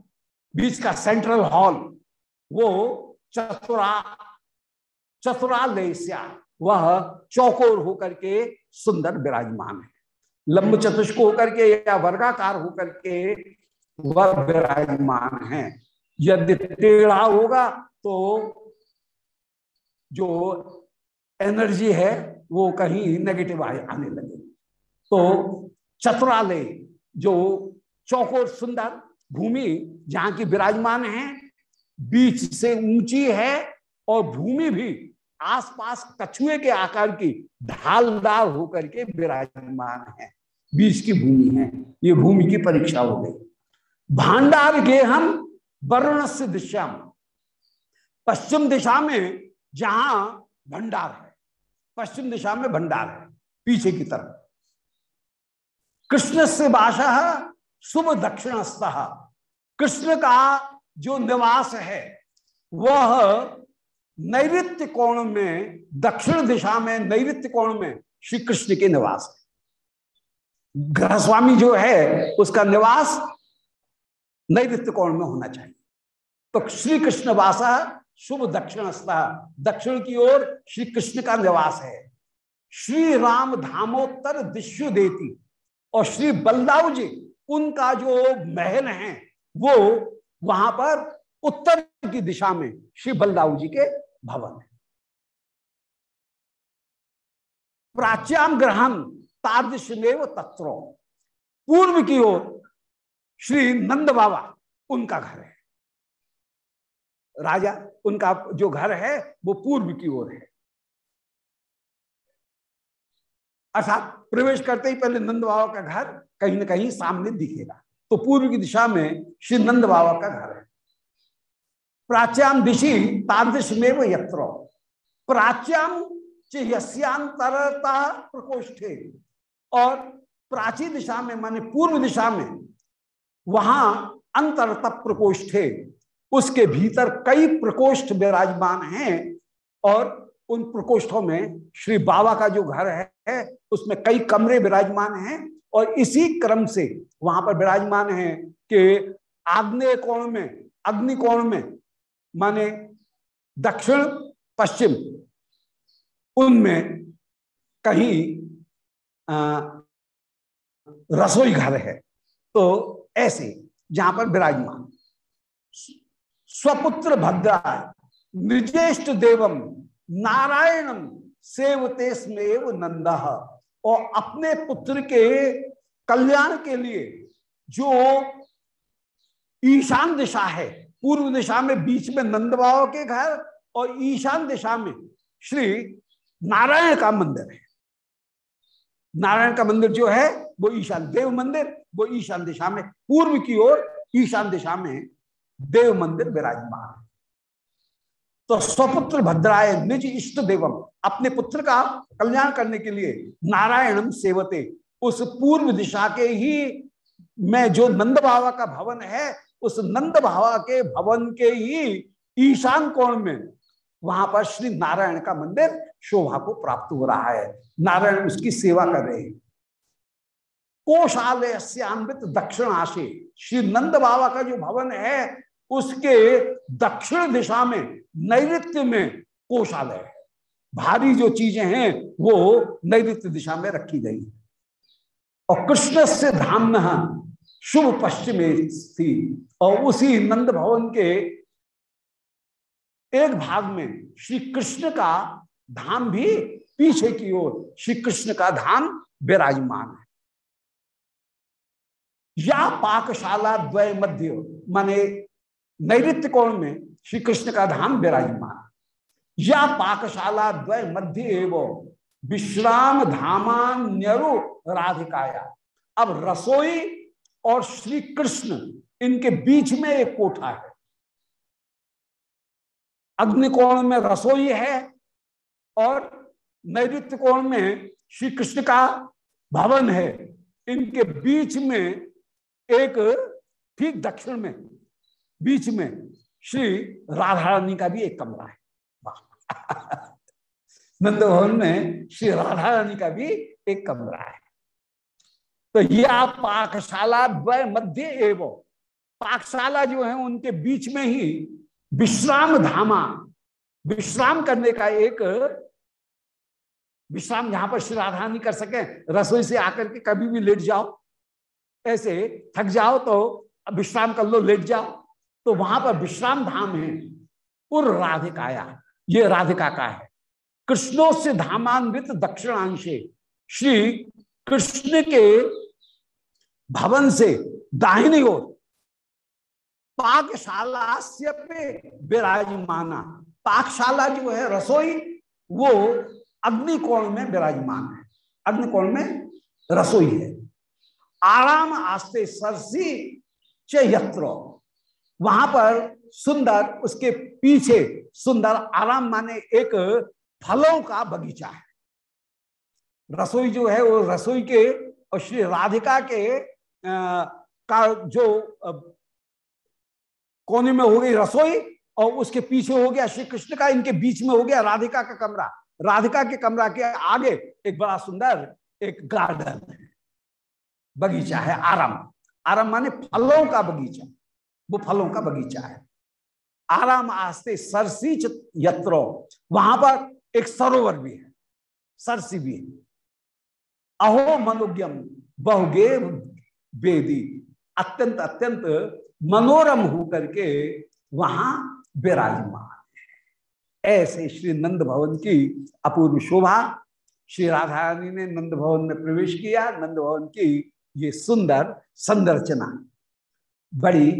बीच का सेंट्रल हॉल, वो चतुरा चतुरालय वह चौकोर होकर के सुंदर विराजमान है। लंब चतुष्क होकर के या वर्गाकार होकर के वह विराजमान है। यदि टेढ़ा होगा तो जो एनर्जी है, वो कहीं नेगेटिव आने लगे तो चतुरालय, जो चौकोर सुंदर भूमि जहाँ की विराजमान है, बीच से ऊँची है और भूमि भी आसपास कछुए के आकार की ढालदार होकर के विराजमान है। बीच की भूमि है। ये भूमि की परीक्षा हो गई। भांडार के हम वर्ण से दिशा पश्चिम दिशा में जहाँ भंडार है, पश्चिम दिशा में भंडार है, पीछे की तरफ़। कृष्ण से बाशा शुभ दक्षिणस्थ कृष्ण का जो निवास है, वह नैत्य कोण में, दक्षिण दिशा में नैत्य कोण में श्री कृष्ण के निवास है। ग्रहस्वामी जो है, उसका निवास नैत्य कोण में होना चाहिए। तो श्री कृष्ण वासा शुभ दक्षिणस्थ, दक्षिण की ओर श्री कृष्ण का निवास है। श्री राम धामोत्तर दिश्यु देती और श्री बलदाव जी, उनका जो महल है वो वहाँ पर उत्तर की दिशा में श्री बलदाऊ जी के भवन है। प्राच्याम ग्रहण तादृशमेव तत्व पूर्व की ओर श्री नंद बाबा उनका घर है। राजा, उनका जो घर है, वो पूर्व की ओर है। अर्थात प्रवेश करते ही पहले नंद बाबा का घर कहीं ना कहीं सामने दिखेगा। तो पूर्व की दिशा में श्री नंद बाबा का घर है। प्राच्याम दिशि में यत्र। प्राच्याम यस्यांतरता प्रकोष्ठे। और प्राची दिशा में माने पूर्व दिशा में वहाँ अंतरत प्रकोष्ठे। उसके भीतर कई प्रकोष्ठ विराजमान हैं और उन प्रकोष्ठों में श्री बाबा का जो घर है, उसमें कई कमरे विराजमान हैं। और इसी क्रम से वहाँ पर विराजमान है कि आग्नेय कोण में, अग्नि कोण में, माने दक्षिण, पश्चिम, उनमें कहीं रसोई घर है। तो ऐसे जहाँ पर विराजमान। स्वपुत्र भद्रा निजेष्ट देवम, नारायणम, सेवते स्मेव नंद। और अपने पुत्र के कल्याण के लिए जो ईशान दिशा है, पूर्व दिशा में बीच में नंद बाबा के घर और ईशान दिशा में श्री नारायण का मंदिर है। नारायण का मंदिर जो है, वो ईशान देव मंदिर, वो ईशान दिशा में पूर्व की ओर ईशान दिशा में देव मंदिर विराजमान है। तो स्वपुत्र भद्राय निज इष्ट देवम। अपने पुत्र का कल्याण करने के लिए नारायणम सेवते। उस पूर्व दिशा के ही में जो नंद बाबा का भवन है, उस नंद बाबा के भवन के ही ईशान कोण में वहाँ पर श्री नारायण का मंदिर शोभा को प्राप्त हो रहा है। नारायण उसकी सेवा कर रहे हैं। कोशालय से अमृत दक्षिण आशे श्री नंद बाबा का जो भवन है उसके दक्षिण दिशा में नैत्य में कोशालय है। भारी जो चीज़ें हैं, वो नैत्य दिशा में रखी गई है। और कृष्ण से धाम शुभ पश्चिम थी और उसी नंद भवन के एक भाग में श्री कृष्ण का धाम भी पीछे की ओर, श्री कृष्ण का धाम विराजमान है। या पाकशाला द्वय मध्य माने नैत्य कोण में श्री कृष्ण का धाम विराजमान। या पाकशाला द्वय मध्य एवं विश्राम धामान्यरु राधिकाया। अब रसोई और श्री कृष्ण इनके बीच में एक कोठा है। अग्निकोण में रसोई है और नैत्य कोण में श्री कृष्ण का भवन है। इनके बीच में एक ठीक दक्षिण में बीच में श्री राधा रानी का भी एक कमरा है। नंद भवन में श्री राधा रानी का भी एक कमरा है। तो यह पाकशाला द्वय मध्य एवं पाकशाला जो है, उनके बीच में ही विश्राम धामा, विश्राम करने का एक विश्राम जहाँ पर श्री राधा रानी कर सके, रसोई से आकर के कभी भी लेट जाओ। ऐसे थक जाओ तो विश्राम कर लो, लेट जाओ। तो वहाँ पर विश्राम धाम है। उर राधिकाया, ये राधिका का है। कृष्णो से धामान्वित दक्षिणांशे, श्री कृष्ण के भवन से दाहिनी ओर पाकशाला से पे विराजमाना, पाकशाला जो है रसोई, वो अग्निकोण में विराजमान है। अग्निकोण में रसोई है। आराम आस्ते सरसी च यत्रो वहाँ पर सुंदर उसके पीछे सुंदर आराम माने एक फलों का बगीचा है। रसोई जो है वो रसोई के और श्री राधिका के आ, का जो कोने में हो गई रसोई और उसके पीछे हो गया श्री कृष्ण का इनके बीच में हो गया राधिका का कमरा। राधिका के कमरा के आगे एक बड़ा सुंदर एक गार्डन है। बगीचा है आराम। आराम माने फलों का बगीचा। वो फलों का बगीचा है। आराम आस्ते सरसी यत्रो, वहाँ पर एक सरोवर भी है, सरसी भी है। अहो मनुज्ञम बहुगे वेदी, अत्यंत अत्यंत मनोरम होकर के वहाँ विराजमान ऐसे श्री नंद भवन की अपूर्व शोभा, श्री राधा रानी ने नंद भवन में प्रवेश किया। नंद भवन की ये सुंदर संरचना, बड़ी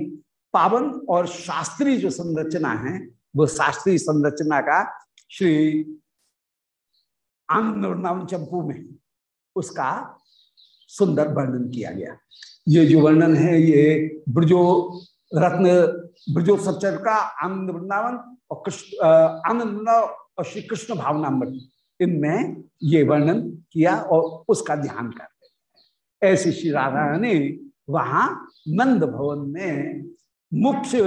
पावन और शास्त्रीय जो संरचना है, वो शास्त्रीय संरचना का श्री आनंद वृंदावन चंपू में उसका सुंदर वर्णन किया गया। ये जो वर्णन है, ये ब्रजो रत्न, ब्रजोत्सव चर का आनंद वृंदावन और कृष्ण आनंद और श्री कृष्ण भावनामृत इनमें ये वर्णन किया और उसका ध्यान कर ऐसे श्री राधा ने वहाँ नंद भवन में मुख्य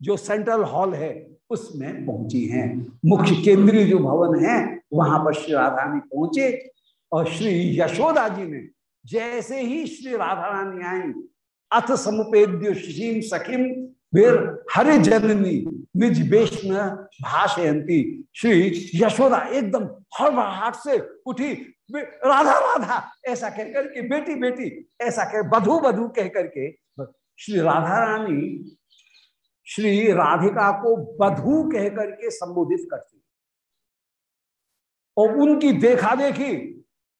जो सेंट्रल हॉल है, उसमें पहुँची हैं। मुख्य केंद्रीय जो भवन है, वहाँ पर श्री राधा रानी पहुँचे और श्री यशोदा जी ने जैसे ही श्री राधा रानी आई, अथ समुपेद्य श्रीम सखिम फिर हरे जननी निज बेश भाषयंती श्री यशोदा एकदम हड़बड़ाहट से उठी राधा राधा! ऐसा कहकर के, बेटी बेटी! ऐसा कह बधु बधु कह करके श्री राधा रानी श्री राधिका को बधु कह करके संबोधित करती। और उनकी देखा देखी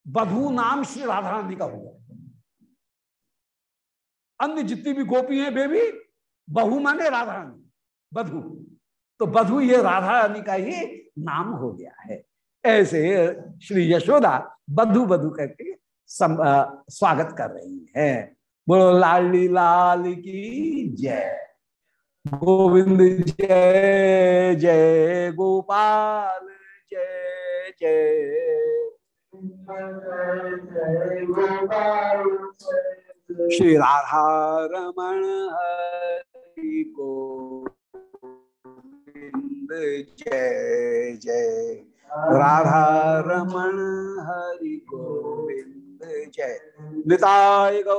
बधु नाम श्री राधा रानी का हुआ अन्य जितनी भी गोपी हैं भी बहु माने राधा रानी, बधु। तो बधु ये राधा रानी का ही नाम हो गया है। ऐसे श्री यशोदा बधु बधु करके स्वागत कर रही है। बोलो लाली लाल की जय। गोविंद जय जय गोपाल, जय जय। श्री राधा रमण हरि को जय जय। राधा रमण हरि गोविंद जय। निताय गौ